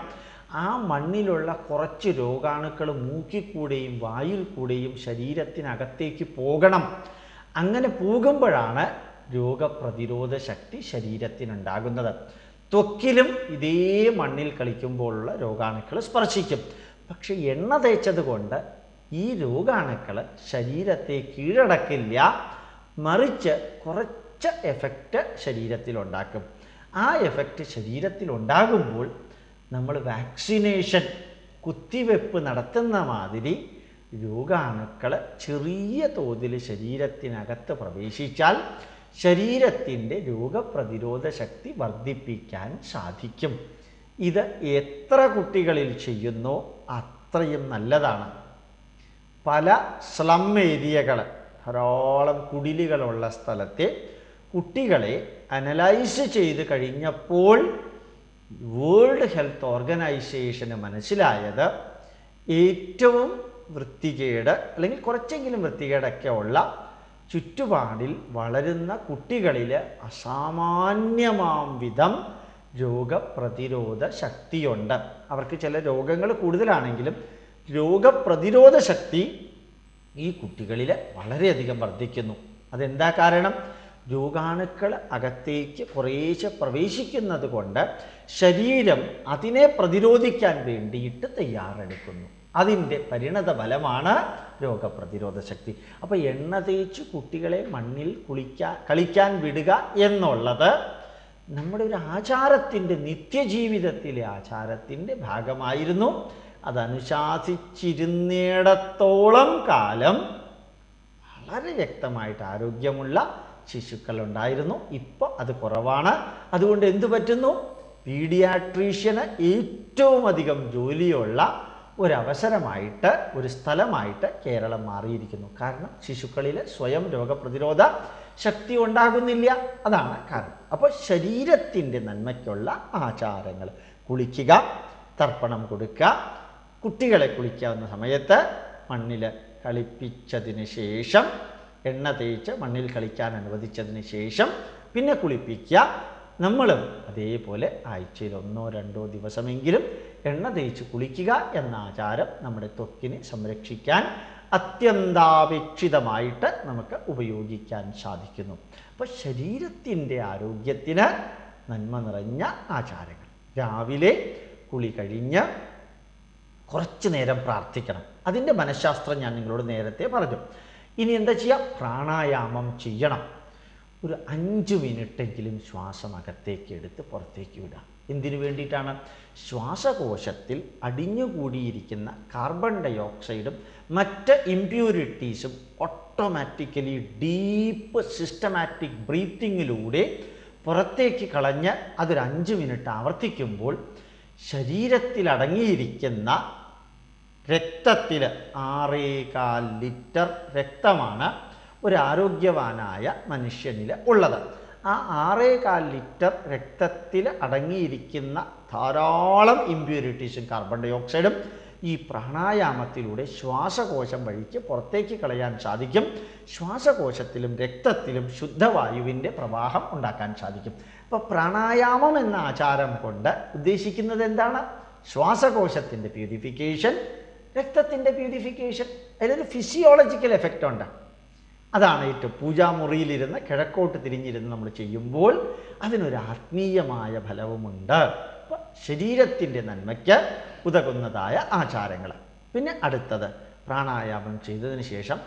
A: ആ മണ്ണിലുള്ള കുറച്ച് രോഗാണുക്കൾ മൂക്കിക്കൂടെയും വായിൽ കൂടെയും ശരീരത്തിനകത്തേക്ക് പോകണം. അങ്ങനെ പോകുമ്പോഴാണ് രോഗപ്രതിരോധ ശക്തി ശരീരത്തിനുണ്ടാകുന്നത്. ത്വക്കിലും ഇതേ മണ്ണിൽ കളിക്കുമ്പോഴുള്ള രോഗാണുക്കൾ സ്പർശിക്കും. പക്ഷെ എണ്ണ തേച്ചത് കൊണ്ട് ഈ രോഗാണുക്കൾ ശരീരത്തെ കീഴടക്കില്ല മറിച്ച് കുറച്ച് എഫക്റ്റ് ശരീരത്തിൽ ഉണ്ടാക്കും. ആ എഫക്റ്റ് ശരീരത്തിൽ ഉണ്ടാകുമ്പോൾ നമ്മൾ വാക്സിനേഷൻ കുത്തിവെപ്പ് നടത്തുന്ന മാതിരി രോഗാണുക്കൾ ചെറിയ തോതിൽ ശരീരത്തിനകത്ത് പ്രവേശിച്ചാൽ ശരീരത്തിന്റെ രോഗപ്രതിരോധ ശക്തി വർദ്ധിപ്പിക്കാൻ സാധിക്കും. ഇത് എത്ര കുട്ടികളിൽ ചെയ്യുന്നോ അത്രയും നല്ലതാണ്. പല സ്ലം ഏരിയകൾ ധാരാളം കുടിലുകളുള്ള സ്ഥലത്തെ കുട്ടികളെ അനലൈസ് ചെയ്ത് കഴിഞ്ഞപ്പോൾ വേൾഡ് ഹെൽത്ത് ഓർഗനൈസേഷന് മനസ്സിലായത് ഏറ്റവും വൃത്തികേട് അല്ലെങ്കിൽ കുറച്ചെങ്കിലും വൃത്തികേടൊക്കെ ഉള്ള ചുറ്റുപാടിൽ വളരുന്ന കുട്ടികളിൽ അസാമാന്യമാം വിധം രോഗപ്രതിരോധ ശക്തിയുണ്ട്. അവർക്ക് ചില രോഗങ്ങൾ കൂടുതലാണെങ്കിലും രോഗപ്രതിരോധ ശക്തി ഈ കുട്ടികളിൽ വളരെയധികം വർദ്ധിക്കുന്നു. അതെന്താ കാരണം? രോഗാണുക്കൾ അകത്തേക്ക് കുറേശ്ശെ പ്രവേശിക്കുന്നത് കൊണ്ട് ശരീരം അതിനെ പ്രതിരോധിക്കാൻ വേണ്ടിയിട്ട് തയ്യാറെടുക്കുന്നു. അതിന്റെ പരിണത ഫലമാണ് രോഗപ്രതിരോധ ശക്തി അപ്പോൾ എണ്ണ തേച്ച് കുട്ടികളെ മണ്ണിൽ കുളിക്കാൻ കളിക്കാൻ വിടുക എന്നുള്ളത് നമ്മുടെ ഒരു ആചാരത്തിന്റെ നിത്യജീവിതത്തിലെ ആചാരത്തിന്റെ ഭാഗമായിരുന്നു. അതനുശാസിച്ചിരുന്നിടത്തോളം കാലം വളരെ വ്യക്തമായിട്ട് ആരോഗ്യമുള്ള ശിശുക്കളുണ്ടായിരുന്നു. ഇപ്പോൾ അത് കുറവാണ്. അതുകൊണ്ട് എന്തു പറ്റുന്നു? പീഡിയാട്രീഷ്യന് ഏറ്റവും അധികം ജോലിയുള്ള ഒരവസരമായിട്ട് ഒരു സ്ഥലമായിട്ട് കേരളം മാറിയിരിക്കുന്നു. കാരണം ശിശുക്കളിൽ സ്വയം രോഗപ്രതിരോധ ശക്തി ഉണ്ടാകുന്നില്ല. അതാണ് കാരണം. അപ്പോൾ ശരീരത്തിന്റെ നന്മയ്ക്കുള്ള ആചാരങ്ങൾ. കുളിക്കുക തർപ്പണം കൊടുക്കുക കുട്ടികളെ കുളിക്കാവുന്ന സമയത്ത് മണ്ണിൽ കളിപ്പിച്ചതിന് ശേഷം എണ്ണ തേച്ച് മണ്ണിൽ കളിക്കാൻ അനുവദിച്ചതിന് ശേഷം പിന്നെ കുളിപ്പിക്കുക നമ്മളും അതേപോലെ ആഴ്ചയിൽ ഒന്നോ രണ്ടോ ദിവസമെങ്കിലും എണ്ണ തേച്ച് കുളിക്കുക എന്ന ആചാരം നമ്മുടെ ത്വക്കിനെ സംരക്ഷിക്കാൻ അത്യന്താപേക്ഷിതമായിട്ട് നമുക്ക് ഉപയോഗിക്കാൻ സാധിക്കുന്നു. അപ്പോൾ ശരീരത്തിന്റെ ആരോഗ്യത്തിന് നന്മ നിറഞ്ഞ ആചാരങ്ങൾ. രാവിലെ കുളി കഴിഞ്ഞ് കുറച്ച് നേരം പ്രാർത്ഥിക്കണം. അതിന്റെ മനഃശാസ്ത്രം ഞാൻ നിങ്ങളോട് നേരത്തെ പറഞ്ഞു. ഇനി എന്താ ചെയ്യുക? പ്രാണായാമം ചെയ്യണം. ഒരു അഞ്ച് മിനിറ്റെങ്കിലും ശ്വാസം അകത്തേക്ക് എടുത്ത് പുറത്തേക്ക് വിടുക. എന്തിനു വേണ്ടിയിട്ടാണ്? ശ്വാസകോശത്തിൽ അടിഞ്ഞുകൂടിയിരിക്കുന്ന കാർബൺ ഡൈ ഓക്സൈഡും മറ്റ് ഇംപ്യൂരിറ്റീസും ഓട്ടോമാറ്റിക്കലി ഡീപ്പ് സിസ്റ്റമാറ്റിക് ബ്രീത്തിങ്ങിലൂടെ പുറത്തേക്ക് കളഞ്ഞ് അതൊരു അഞ്ച് മിനിറ്റ് ആവർത്തിക്കുമ്പോൾ ശരീരത്തിൽ അടങ്ങിയിരിക്കുന്ന രക്തത്തിൽ ആറേകാൽ ലിറ്റർ രക്തമാണ് ഒരു ആരോഗ്യവാനായ മനുഷ്യനിൽ ഉള്ളത്. ആ ആറേകാൽ ലിറ്റർ രക്തത്തിൽ അടങ്ങിയിരിക്കുന്ന ധാരാളം ഇമ്പ്യൂരിറ്റീസും കാർബൺ ഡൈ ഓക്സൈഡും ഈ പ്രാണായാമത്തിലൂടെ ശ്വാസകോശം വഴിക്ക് പുറത്തേക്ക് കളയാൻ സാധിക്കും. ശ്വാസകോശത്തിലും രക്തത്തിലും ശുദ്ധവായുവിന്റെ പ്രവാഹം ഉണ്ടാക്കാൻ സാധിക്കും. അപ്പോൾ പ്രാണായാമം എന്ന ആചാരം കൊണ്ട് ഉദ്ദേശിക്കുന്നത് എന്താണ്? ശ്വാസകോശത്തിന്റെ പ്യൂരിഫിക്കേഷൻ രക്തത്തിന്റെ പ്യൂരിഫിക്കേഷൻ അതിലൊരു ഫിസിയോളജിക്കൽ എഫക്റ്റ് ഉണ്ട്. അതാണ് ഏറ്റവും പൂജാമുറിയിലിരുന്ന് കിഴക്കോട്ട് തിരിഞ്ഞിരുന്ന് നമ്മൾ ചെയ്യുമ്പോൾ അതിനൊരു ആത്മീയമായ ഫലവുമുണ്ട്. ശരീരത്തിന്റെ നന്മയ്ക്ക് ഉതകുന്നതായ ആചാരങ്ങൾ. പിന്നെ അടുത്തത് പ്രാണായാമം ചെയ്തതിന് ശേഷം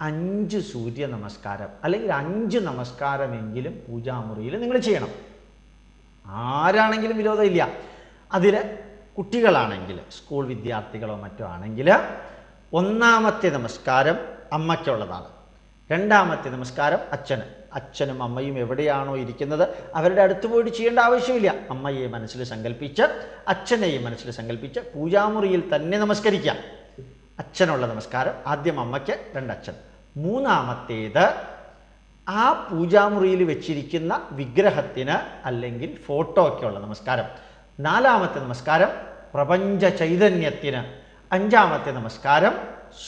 A: അഞ്ച് സൂര്യ നമസ്കാരം അല്ലെങ്കിൽ അഞ്ച് നമസ്കാരമെങ്കിലും പൂജാമുറിയിൽ നിങ്ങൾ ചെയ്യണം. ആരാണെങ്കിലും വിരോധമില്ല. അതിൽ കുട്ടികളാണെങ്കിൽ സ്കൂൾ വിദ്യാർത്ഥികളോ മറ്റോ ആണെങ്കിൽ ഒന്നാമത്തെ നമസ്കാരം അമ്മയ്ക്കുള്ളതാണ്. രണ്ടാമത്തെ നമസ്കാരം അച്ഛന്. അച്ഛനും അമ്മയും എവിടെയാണോ ഇരിക്കുന്നത്? അവരുടെ അടുത്ത് പോയിട്ട് ചെയ്യേണ്ട ആവശ്യമില്ല. അമ്മയെ മനസ്സിൽ സങ്കല്പിച്ച് അച്ഛനെയും മനസ്സിൽ സങ്കല്പിച്ച് പൂജാമുറിയിൽ തന്നെ നമസ്കരിക്കാം. അച്ഛനുള്ള നമസ്കാരം. ആദ്യം അമ്മയ്ക്ക് രണ്ടച്ഛൻ. മൂന്നാമത്തേത് ആ പൂജാമുറിയിൽ വെച്ചിരിക്കുന്ന വിഗ്രഹത്തിന് അല്ലെങ്കിൽ ഫോട്ടോയ്ക്കുള്ള നമസ്കാരം. നാലാമത്തെ നമസ്കാരം പ്രപഞ്ച ചൈതന്യത്തിന്. അഞ്ചാമത്തെ നമസ്കാരം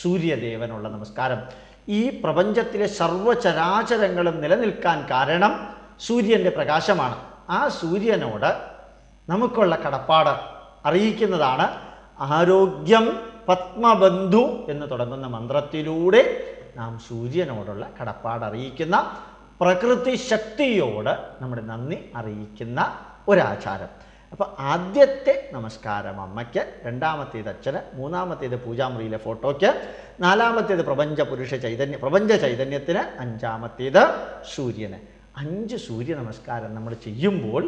A: സൂര്യദേവനുള്ള നമസ്കാരം. ഈ പ്രപഞ്ചത്തിലെ സർവചരാചരങ്ങളും നിലനിൽക്കാൻ കാരണം സൂര്യന്റെ പ്രകാശമാണ്. ആ സൂര്യനോട് നമുക്കുള്ള കടപ്പാട് അറിയിക്കുന്നതാണ് ആരോഗ്യം പത്മബന്ധു എന്ന് തുടങ്ങുന്ന മന്ത്രത്തിലൂടെ നാം സൂര്യനോടുള്ള കടപ്പാട് അറിയിക്കുന്ന പ്രകൃതി ശക്തിയോട് നമ്മുടെ നന്ദി അറിയിക്കുന്ന ഒരാചാരം. അപ്പോൾ ആദ്യത്തെ നമസ്കാരം അമ്മയ്ക്ക് രണ്ടാമത്തേത് അച്ഛന് മൂന്നാമത്തേത് പൂജാമുറിയിലെ ഫോട്ടോയ്ക്ക് നാലാമത്തേത് പ്രപഞ്ച പുരുഷ ചൈതന്യ പ്രപഞ്ച ചൈതന്യത്തിന് അഞ്ചാമത്തേത് സൂര്യന്. അഞ്ച് സൂര്യ നമസ്കാരം നമ്മൾ ചെയ്യുമ്പോൾ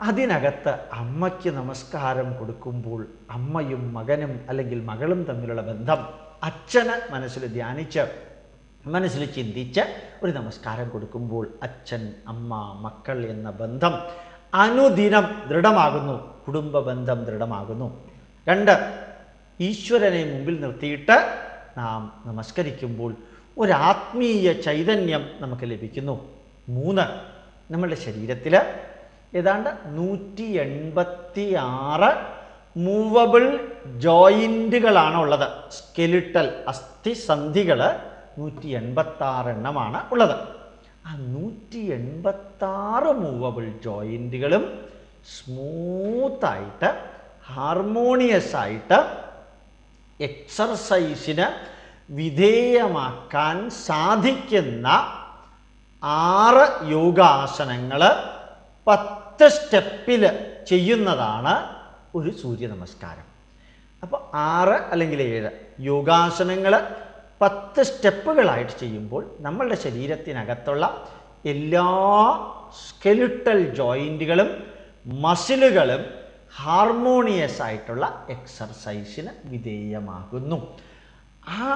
A: അതിനകത്ത് അമ്മയ്ക്ക് നമസ്കാരം കൊടുക്കുമ്പോൾ അമ്മയും മകനും അല്ലെങ്കിൽ മകളും തമ്മിലുള്ള ബന്ധം അച്ഛന് മനസ്സിൽ ധ്യാനിച്ച് മനസ്സിൽ ചിന്തിച്ച് ഒരു നമസ്കാരം കൊടുക്കുമ്പോൾ അച്ഛൻ അമ്മ മക്കൾ എന്ന ബന്ധം അനുദിനം ദൃഢമാകുന്നു. കുടുംബ ബന്ധം ദൃഢമാകുന്നു. രണ്ട് ഈശ്വരനെ മുമ്പിൽ നിർത്തിയിട്ട് നാം നമസ്കരിക്കുമ്പോൾ ഒരാത്മീയ ചൈതന്യം നമുക്ക് ലഭിക്കുന്നു. മൂന്ന് നമ്മളുടെ ശരീരത്തിൽ ഏതാണ്ട് നൂറ്റി എൺപത്തി ആറ് മൂവബിൾ ജോയിന്റുകളാണ് ഉള്ളത് സ്കെലിട്ടൽ അസ്ഥിസന്ധികൾ നൂറ്റി എൺപത്താറ് എണ്ണമാണ് ഉള്ളത്. ആ നൂറ്റി എൺപത്താറ് മൂവബിൾ ജോയിന്റുകളും സ്മൂത്തായിട്ട് ഹാർമോണിയസ് ആയിട്ട് എക്സർസൈസിന് വിധേയമാക്കാൻ സാധിക്കുന്ന ആറ് യോഗാസനങ്ങൾ പത്ത് സ്റ്റെപ്പിൽ ചെയ്യുന്നതാണ് ഒരു സൂര്യ നമസ്കാരം. അപ്പോൾ ആറ് അല്ലെങ്കിൽ ഏഴ് യോഗാസനങ്ങൾ പത്ത് സ്റ്റെപ്പുകളായിട്ട് ചെയ്യുമ്പോൾ നമ്മളുടെ ശരീരത്തിനകത്തുള്ള എല്ലാ സ്കെലിട്ടൽ ജോയിന്റുകളും മസിലുകളും ഹാർമോണിയസ് ആയിട്ടുള്ള എക്സർസൈസിന് വിധേയമാകുന്നു. ആ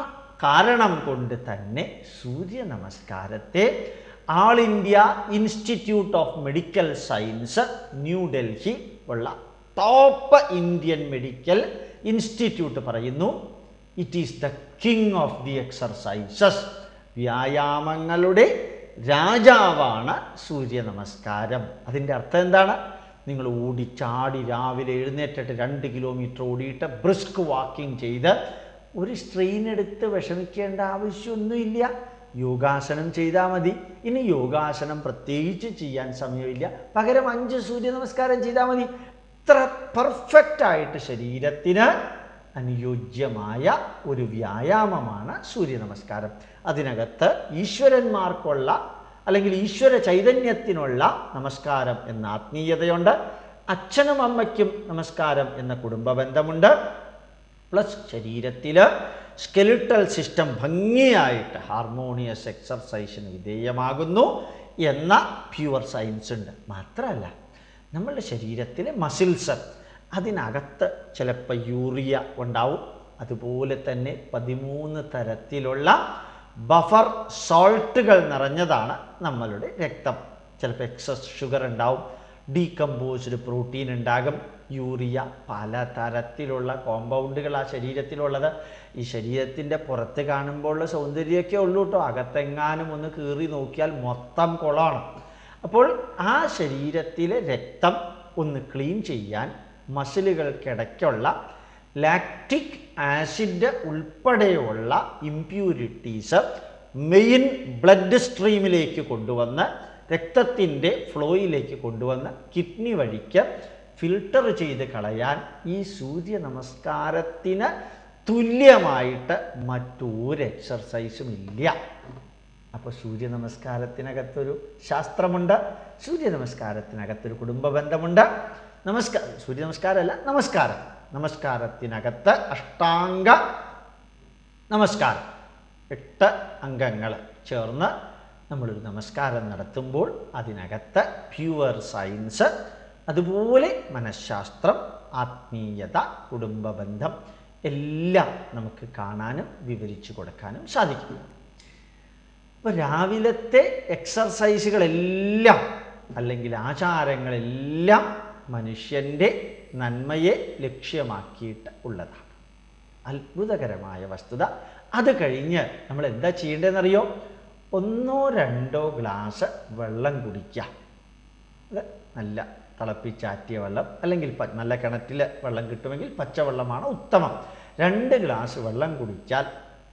A: കാരണം കൊണ്ട് തന്നെ സൂര്യ നമസ്കാരത്തെ All India Institute of Medical Science New Delhi ഉള്ള ടോപ്പ് ഇന്ത്യൻ മെഡിക്കൽ ഇൻസ്റ്റിറ്റ്യൂട്ട് പറയുന്നു. It is the king of the exercises വ്യായാമങ്ങളുടെ രാജാവാണ് സൂര്യ നമസ്കാരം അതിന്റെ അർത്ഥം എന്താണ്? നിങ്ങൾ ഓടിച്ചാടി രാവിലെ എഴുന്നേറ്റിട്ട് രണ്ട് കിലോമീറ്റർ ഓടിയിട്ട് ബ്രിസ്ക് വാക്കിംഗ് ചെയ്ത് ഒരു സ്ട്രെയിൻ എടുത്ത് വിഷമിക്കേണ്ട ആവശ്യമൊന്നുമില്ല. യോഗാസനം ചെയ്താൽ മതി. ഇനി യോഗാസനം പ്രത്യേകിച്ച് ചെയ്യാൻ സമയമില്ല. പകരം അഞ്ച് സൂര്യ നമസ്കാരം ചെയ്താൽ മതി. ഇത്ര പെർഫെക്റ്റ് ആയിട്ട് ശരീരത്തിന് അനുയോജ്യമായ ഒരു വ്യായാമമാണ് സൂര്യ നമസ്കാരം അതിനകത്ത് ഈശ്വരന്മാർക്കുള്ള അല്ലെങ്കിൽ ഈശ്വര ചൈതന്യത്തിനുള്ള നമസ്കാരം എന്ന ആത്മീയതയുണ്ട്. അച്ഛനും അമ്മയ്ക്കും നമസ്കാരം എന്ന കുടുംബ ബന്ധമുണ്ട് പ്ലസ് ശരീരത്തിൽ സ്കെലിട്ടൽ സിസ്റ്റം ഭംഗിയായിട്ട് ഹാർമോണിയസ് എക്സർസൈസിന് വിധേയമാകുന്നു എന്ന പ്യുവർ സയൻസ് ഉണ്ട് മാത്രമല്ല നമ്മളുടെ ശരീരത്തിലെ മസിൽസ് അതിനകത്ത് ചിലപ്പോൾ യൂറിയ ഉണ്ടാവും. അതുപോലെ തന്നെ പതിമൂന്ന് തരത്തിലുള്ള ബഫർ സോൾട്ടുകൾ നിറഞ്ഞതാണ് നമ്മളുടെ രക്തം. ചിലപ്പോൾ എക്സസ് ഷുഗർ ഉണ്ടാവും. ഡീകമ്പോസ്ഡ് പ്രോട്ടീൻ ഉണ്ടാകും. യൂറിയ പല തരത്തിലുള്ള കോമ്പൗണ്ടുകൾ ആ ശരീരത്തിലുള്ളത്. ഈ ശരീരത്തിന്റെ പുറത്ത് കാണുമ്പോഴുള്ള സൗന്ദര്യമൊക്കെ ഉള്ളൂ കേട്ടോ അകത്തെങ്ങാനും ഒന്ന് കീറി നോക്കിയാൽ മൊത്തം കുളമാണ് അപ്പോൾ ആ ശരീരത്തിലെ രക്തം ഒന്ന് ക്ലീൻ ചെയ്യാൻ മസിലുകൾക്കിടയ്ക്കുള്ള ലാക്റ്റിക് ആസിഡ് ഉൾപ്പെടെയുള്ള ഇംപ്യൂരിറ്റീസ് മെയിൻ ബ്ലഡ് സ്ട്രീമിലേക്ക് കൊണ്ടുവന്ന് രക്തത്തിന്റെ ഫ്ലോയിലേക്ക് കൊണ്ടുവന്ന് കിഡ്നി വഴിക്ക് ഫിൽട്ടർ ചെയ്ത് കളയാൻ ഈ സൂര്യ നമസ്കാരത്തിന് തുല്യമായിട്ട് മറ്റൊരു എക്സർസൈസും ഇല്ല അപ്പോൾ സൂര്യ നമസ്കാരത്തിനകത്തൊരു ശാസ്ത്രമുണ്ട് സൂര്യ നമസ്കാരത്തിനകത്തൊരു കുടുംബ ബന്ധമുണ്ട് നമസ്കാരം സൂര്യ നമസ്കാരമല്ല നമസ്കാരം. നമസ്കാരത്തിനകത്ത് അഷ്ടാംഗ നമസ്കാരം. എട്ട് അംഗങ്ങൾ ചേർന്ന് നമ്മളൊരു നമസ്കാരം നടത്തുമ്പോൾ അതിനകത്ത് പ്യുവർ സയൻസ് അതുപോലെ മനഃശാസ്ത്രം ആത്മീയത കുടുംബ ബന്ധം എല്ലാം നമുക്ക് കാണാനും വിവരിച്ചു കൊടുക്കാനും സാധിക്കും. അപ്പോൾ രാവിലത്തെ എക്സർസൈസുകളെല്ലാം അല്ലെങ്കിൽ ആചാരങ്ങളെല്ലാം മനുഷ്യന്റെ നന്മയെ ലക്ഷ്യമാക്കിയിട്ട് ഉള്ളതാണ്. അത്ഭുതകരമായ വസ്തുത. അത് കഴിഞ്ഞ് നമ്മൾ എന്താ ചെയ്യേണ്ടതെന്നറിയോ? ഒന്നോ രണ്ടോ ഗ്ലാസ് വെള്ളം കുടിക്കാം അത് നല്ല തിളപ്പിച്ചാറ്റിയ വെള്ളം അല്ലെങ്കിൽ നല്ല കിണറ്റിൽ വെള്ളം കിട്ടുമെങ്കിൽ പച്ചവെള്ളമാണ് ഉത്തമം. രണ്ട് ഗ്ലാസ് വെള്ളം കുടിച്ചാൽ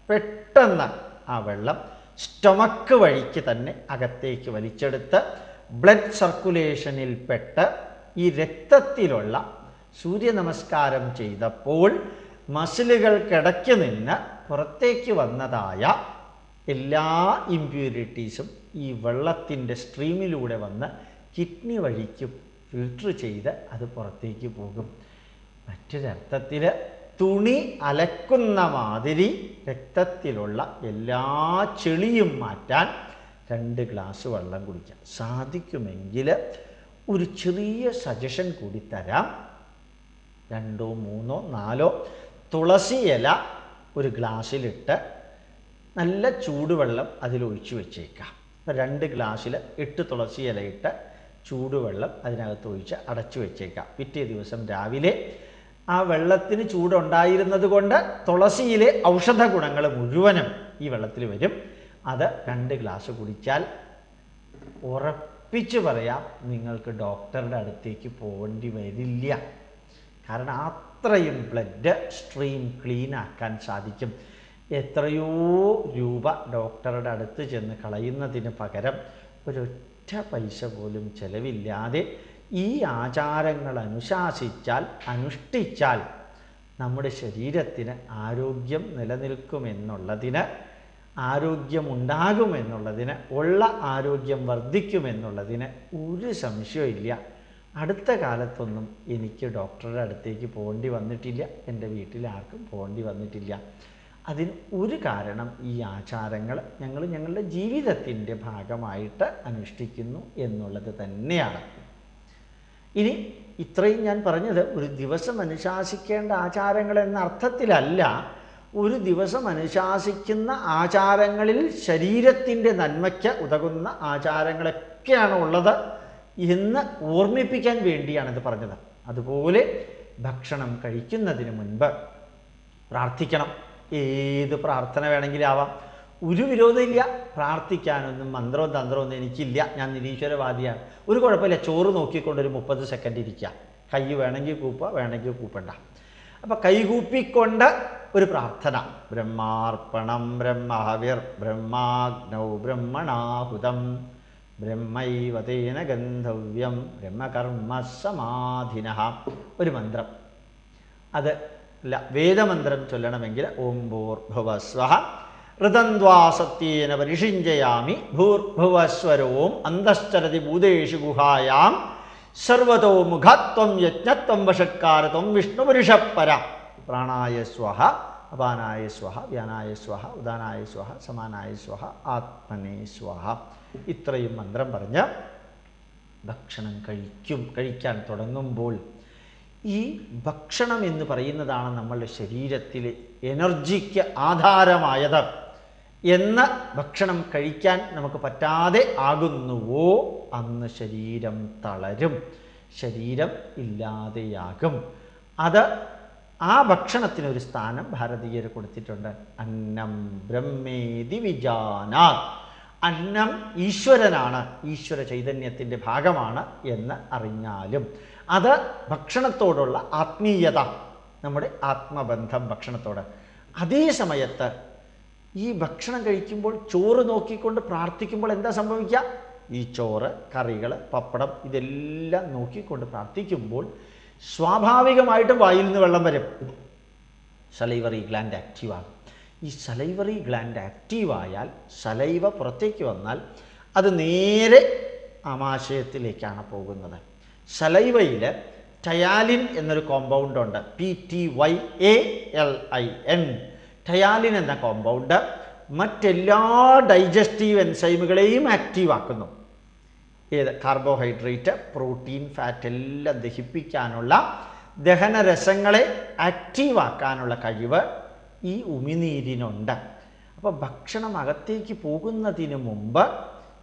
A: പെട്ടെന്ന് ആ വെള്ളം സ്റ്റൊമക്ക് വഴിക്ക് തന്നെ അകത്തേക്ക് വലിച്ചെടുത്ത് ബ്ലഡ് സർക്കുലേഷനിൽ പെട്ട് ഈ രക്തത്തിലുള്ള സൂര്യ നമസ്കാരം ചെയ്തപ്പോൾ മസിലുകൾക്കിടയ്ക്ക് നിന്ന് പുറത്തേക്ക് വന്നതായ എല്ലാ ഇമ്പ്യൂരിറ്റീസും ഈ വെള്ളത്തിന്റെ സ്ട്രീമിലൂടെ വന്ന് കിഡ്നി വഴിക്ക് ഫിൽട്ടർ ചെയ്ത് അത് പുറത്തേക്ക് പോകും. മറ്റൊരർത്ഥത്തിൽ തുണി അലക്കുന്ന മാതിരി രക്തത്തിലുള്ള എല്ലാ ചെളിയും മാറ്റാൻ രണ്ട് ഗ്ലാസ് വെള്ളം കുടിക്കാം. സാധിക്കുമെങ്കിൽ ഒരു ചെറിയ സജഷൻ കൂടി തരാം. രണ്ടോ മൂന്നോ നാലോ തുളസി ഇല ഒരു ഗ്ലാസ്സിലിട്ട് നല്ല ചൂടുവെള്ളം അതിലൊഴിച്ചു വെച്ചേക്കാം. രണ്ട് ഗ്ലാസ്സിൽ എട്ട് തുളസി ഇലയിട്ട് ചൂടുവെള്ളം അതിനകത്ത് ഒഴിച്ച് അടച്ചു വെച്ചേക്കാം. പിറ്റേ ദിവസം രാവിലെ ആ വെള്ളത്തിന് ചൂടുണ്ടായിരുന്നത് കൊണ്ട് തുളസിയിലെ ഔഷധ ഗുണങ്ങൾ മുഴുവനും ഈ വെള്ളത്തിൽ വരും. അത് രണ്ട് ഗ്ലാസ് കുടിച്ചാൽ ഉറപ്പിച്ച് പറയാം നിങ്ങൾക്ക് ഡോക്ടറുടെ അടുത്തേക്ക് പോകേണ്ടി വരില്ല. കാരണം അത്രയും ബ്ലഡ് സ്ട്രീം ക്ലീൻ ആക്കാൻ സാധിക്കും. എത്രയോ രൂപ ഡോക്ടറുടെ അടുത്ത് ചെന്ന് കളയുന്നതിന് പകരം ഒരൊറ്റ പൈസ പോലും ചിലവില്ലാതെ ഈ ആചാരങ്ങൾ അനുശാസിച്ചാൽ അനുഷ്ഠിച്ചാൽ നമ്മുടെ ശരീരത്തിന് ആരോഗ്യം നിലനിൽക്കുമെന്നുള്ളതിന് ആരോഗ്യമുണ്ടാകുമെന്നുള്ളതിന് ഉള്ള ആരോഗ്യം വർദ്ധിക്കുമെന്നുള്ളതിന് ഒരു സംശയമില്ല അടുത്ത കാലത്തൊന്നും എനിക്ക് ഡോക്ടറുടെ അടുത്തേക്ക് പോകേണ്ടി വന്നിട്ടില്ല. എന്റെ വീട്ടിൽ ആർക്കും പോകേണ്ടി വന്നിട്ടില്ല. അതിന് ഒരു കാരണം ഈ ആചാരങ്ങൾ ഞങ്ങൾ ഞങ്ങളുടെ ജീവിതത്തിന്റെ ഭാഗമായിട്ട് അനുഷ്ഠിക്കുന്നു എന്നുള്ളത് തന്നെയാണ്. ഇനി ഇത്രയും ഞാൻ പറഞ്ഞത് ഒരു ദിവസം അനുശാസിക്കേണ്ട ആചാരങ്ങൾ എന്ന അർത്ഥത്തിലല്ല. ഒരു ദിവസം അനുശാസിക്കുന്ന ആചാരങ്ങളിൽ ശരീരത്തിന്റെ നന്മയ്ക്ക് ഉതകുന്ന ആചാരങ്ങളൊക്കെയാണ് ഉള്ളത് എന്ന് ഓർമ്മിപ്പിക്കാൻ വേണ്ടിയാണ് ഇത് പറഞ്ഞത്. അതുപോലെ ഭക്ഷണം കഴിക്കുന്നതിന് മുൻപ് പ്രാർത്ഥിക്കണം. ഏത് പ്രാർത്ഥന വേണമെങ്കിലും ആവാം ഒരു വിരോധമില്ല. പ്രാർത്ഥിക്കാനൊന്നും മന്ത്രവും തന്ത്രവും ഒന്നും എനിക്കില്ല. ഞാൻ നിരീശ്വരവാദിയാണ്. ഒരു കുഴപ്പമില്ല. ചോറ് നോക്കിക്കൊണ്ട് ഒരു മുപ്പത് സെക്കൻഡ് ഇരിക്കുക. കൈ വേണമെങ്കിൽ കൂപ്പ വേണമെങ്കിൽ കൂപ്പണ്ട. അപ്പം കൈകൂപ്പിക്കൊണ്ട് ഒരു പ്രാർത്ഥന. ബ്രഹ്മാർപ്പണം ബ്രഹ്മഹവിർ ബ്രഹ്മാഗ്നൗ ബ്രഹ്മണാഹുതം ബ്രഹ്മൈവതേന ഗന്ധവ്യം ബ്രഹ്മകർമ്മ സമാധിന ഒരു മന്ത്രം. അത് അല്ല വേദമന്ത്രം ചൊല്ലണമെങ്കിൽ ഓം ഭൂർഭുവസ്വഹ ഋതന്വാസത്യേന പരിഷിഞ്ചയാമി. ഭൂർഭുവസ്വരവും അന്തശ്ചരതി ഭൂതേഷു ഗുഹായാം. സർവതോ മുഖത്വം യജ്ഞത്വം വഷത്കാരത്വം വിഷ്ണുപുരുഷപ്പര പ്രാണായ സ്വഹ അപാനായ സ്വഹ വ്യാനായ സ്വഹ ഉദാനായ സ്വഹ സമാനായ സ്വഹ ആത്മനേ സ്വഹ. ഇത്രയും മന്ത്രം പറഞ്ഞ് ഭക്ഷണം കഴിക്കും കഴിക്കാൻ തുടങ്ങുമ്പോൾ ഈ ഭക്ഷണം എന്ന് പറയുന്നതാണ് നമ്മളുടെ ശരീരത്തിലെ എനർജിക്ക് ആധാരമായത്. എന്ന് ഭക്ഷണം കഴിക്കാൻ നമുക്ക് പറ്റാതെ ആകുന്നുവോ? അന്ന് ശരീരം തളരും. ശരീരം ഇല്ലാതെയാകും. അത് ആ ഭക്ഷണത്തിനൊരു സ്ഥാനം ഭാരതീയർ കൊടുത്തിട്ടുണ്ട്. അന്നം ബ്രഹ്മേതി വിജാനാ അന്നം ഈശ്വരനാണ് ഈശ്വര ചൈതന്യത്തിന്റെ ഭാഗമാണ് എന്ന് അറിഞ്ഞാലും അത് ഭക്ഷണത്തോടുള്ള ആത്മീയത നമ്മുടെ ആത്മബന്ധം ഭക്ഷണത്തോട്. അതേ സമയത്ത് ഈ ഭക്ഷണം കഴിക്കുമ്പോൾ ചോറ് നോക്കിക്കൊണ്ട് പ്രാർത്ഥിക്കുമ്പോൾ എന്താ സംഭവിക്കുക? ഈ ചോറ് കറികൾ പപ്പടം ഇതെല്ലാം നോക്കിക്കൊണ്ട് പ്രാർത്ഥിക്കുമ്പോൾ സ്വാഭാവികമായിട്ടും വായിൽ നിന്ന് വെള്ളം വരും. സലൈവറി ഗ്ലാൻഡ് ആക്റ്റീവാണ് ഈ സലൈവറി ഗ്ലാൻഡ് ആക്റ്റീവായാൽ സലൈവ പുറത്തേക്ക് വന്നാൽ അത് നേരെ ആമാശയത്തിലേക്കാണ് പോകുന്നത്. സലൈവയിൽ ടയാലിൻ എന്നൊരു കോമ്പൗണ്ട് ഉണ്ട്. P T Y A L I N ptyalin എന്ന കോമ്പൗണ്ട് മറ്റെല്ലാ ഡൈജസ്റ്റീവ് എൻസൈമുകളെയും ആക്റ്റീവ് ആക്കുന്നു. ഏത്? കാർബോഹൈഡ്രേറ്റ് പ്രോട്ടീൻ ഫാറ്റ് എല്ലാം ദഹിപ്പിക്കാനുള്ള ദഹനരസങ്ങളെ ആക്റ്റീവാക്കാനുള്ള കഴിവ് ഈ ഉമിനീരിനുണ്ട്. അപ്പോൾ ഭക്ഷണം അകത്തേക്ക് പോകുന്നതിന് മുമ്പ്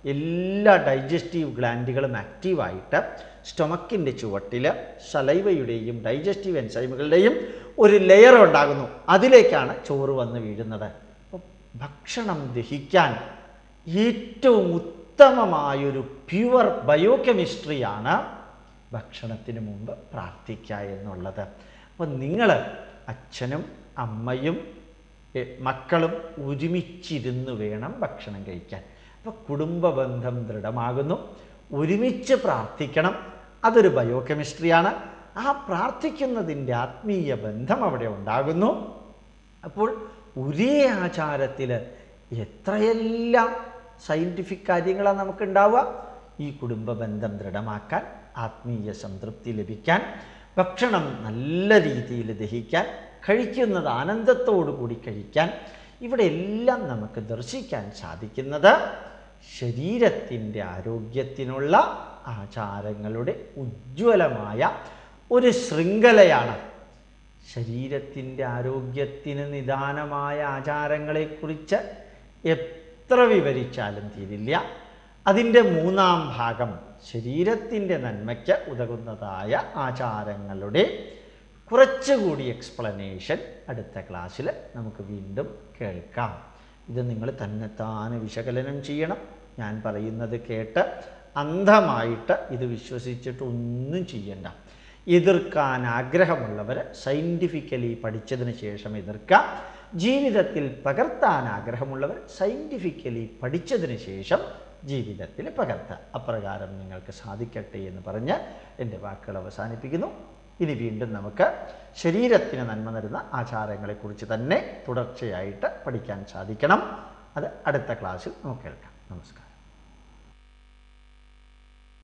A: എല്ലാ ഡൈജസ്റ്റീവ് ഗ്ലാൻഡുകളും ആക്റ്റീവായിട്ട് സ്റ്റൊമക്കിന്റെ ചുവട്ടിൽ സലൈവയുടെയും ഡൈജസ്റ്റീവ് എൻസൈമുകളുടെയും ഒരു ലെയർ ഉണ്ടാകുന്നു. അതിലേക്കാണ് ചോറ് വന്ന് വീഴുന്നത്. അപ്പോൾ ഭക്ഷണം ദഹിക്കാൻ ഏറ്റവും ഉത്തമമായൊരു പ്യുവർ ബയോകെമിസ്ട്രിയാണ് ഭക്ഷണത്തിന് മുമ്പ് പ്രാർത്ഥിക്കുക എന്നുള്ളത്. അപ്പം നിങ്ങൾ അച്ഛനും അമ്മയും മക്കളും ഒരുമിച്ചിരുന്ന് വേണം ഭക്ഷണം കഴിക്കാൻ. അപ്പോൾ കുടുംബ ബന്ധം ദൃഢമാകുന്നു. ഒരുമിച്ച് പ്രാർത്ഥിക്കണം. അതൊരു ബയോകെമിസ്ട്രിയാണ്. ആ പ്രാർത്ഥിക്കുന്നതിന്റെ ആത്മീയ ബന്ധം അവിടെ ഉണ്ടാകുന്നു. അപ്പോൾ ഒരേ ആചാരത്തിൽ എത്രയെല്ലാം സയന്റിഫിക് കാര്യങ്ങളാണ് നമുക്കുണ്ടാവുക. ഈ കുടുംബ ബന്ധം ദൃഢമാക്കാൻ ആത്മീയ സംതൃപ്തി ലഭിക്കാൻ ഭക്ഷണം നല്ല രീതിയിൽ ദഹിക്കാൻ കഴിക്കുന്നത് ആനന്ദത്തോടു കൂടി കഴിക്കാൻ ഇവിടെ എല്ലാം നമുക്ക് ദർശിക്കാൻ സാധിക്കുന്നത് ശരീരത്തിന്റെ ആരോഗ്യത്തിനുള്ള ആചാരങ്ങളുടെ ഉജ്ജ്വലമായ ഒരു ശൃംഖലയാണ്. ശരീരത്തിന്റെ ആരോഗ്യത്തിന് നിദാനമായ ആചാരങ്ങളെക്കുറിച്ച് എത്ര വിവരിച്ചാലും തീരില്ല. അതിന്റെ മൂന്നാം ഭാഗം ശരീരത്തിന്റെ നന്മയ്ക്ക് ഉതകുന്നതായ ആചാരങ്ങളുടെ കുറച്ചുകൂടി എക്സ്പ്ലനേഷൻ അടുത്ത ക്ലാസ്സിൽ നമുക്ക് വീണ്ടും കേൾക്കാം. ഇത് നിങ്ങൾ തന്നെത്താനെ വിശകലനം ചെയ്യണം. ഞാൻ പറയുന്നത് കേട്ട് അന്ധമായിട്ട് ഇത് വിശ്വസിച്ചിട്ട് ഒന്നും ചെയ്യണ്ട. എതിർക്കാൻ ആഗ്രഹമുള്ളവർ സയന്റിഫിക്കലി പഠിച്ചതിന് ശേഷം എതിർക്കാം. ജീവിതത്തിൽ പകർത്താൻ ആഗ്രഹമുള്ളവർ സയന്റിഫിക്കലി പഠിച്ചതിന് ശേഷം ജീവിതത്തിൽ പകർത്താം അപ്രകാരം നിങ്ങൾക്ക് സാധിക്കട്ടെ എന്ന് പറഞ്ഞ് എന്റെ വാക്കുകൾ അവസാനിപ്പിക്കുന്നു. ഇനി വീണ്ടും നമുക്ക് ശരീരത്തിന് നന്മ തരുന്ന ആചാരങ്ങളെക്കുറിച്ച് തന്നെ തുടർച്ചയായിട്ട് പഠിക്കാൻ സാധിക്കണം. അത് അടുത്ത ക്ലാസ്സിൽ നമുക്ക് കേൾക്കാം നമസ്കാരം.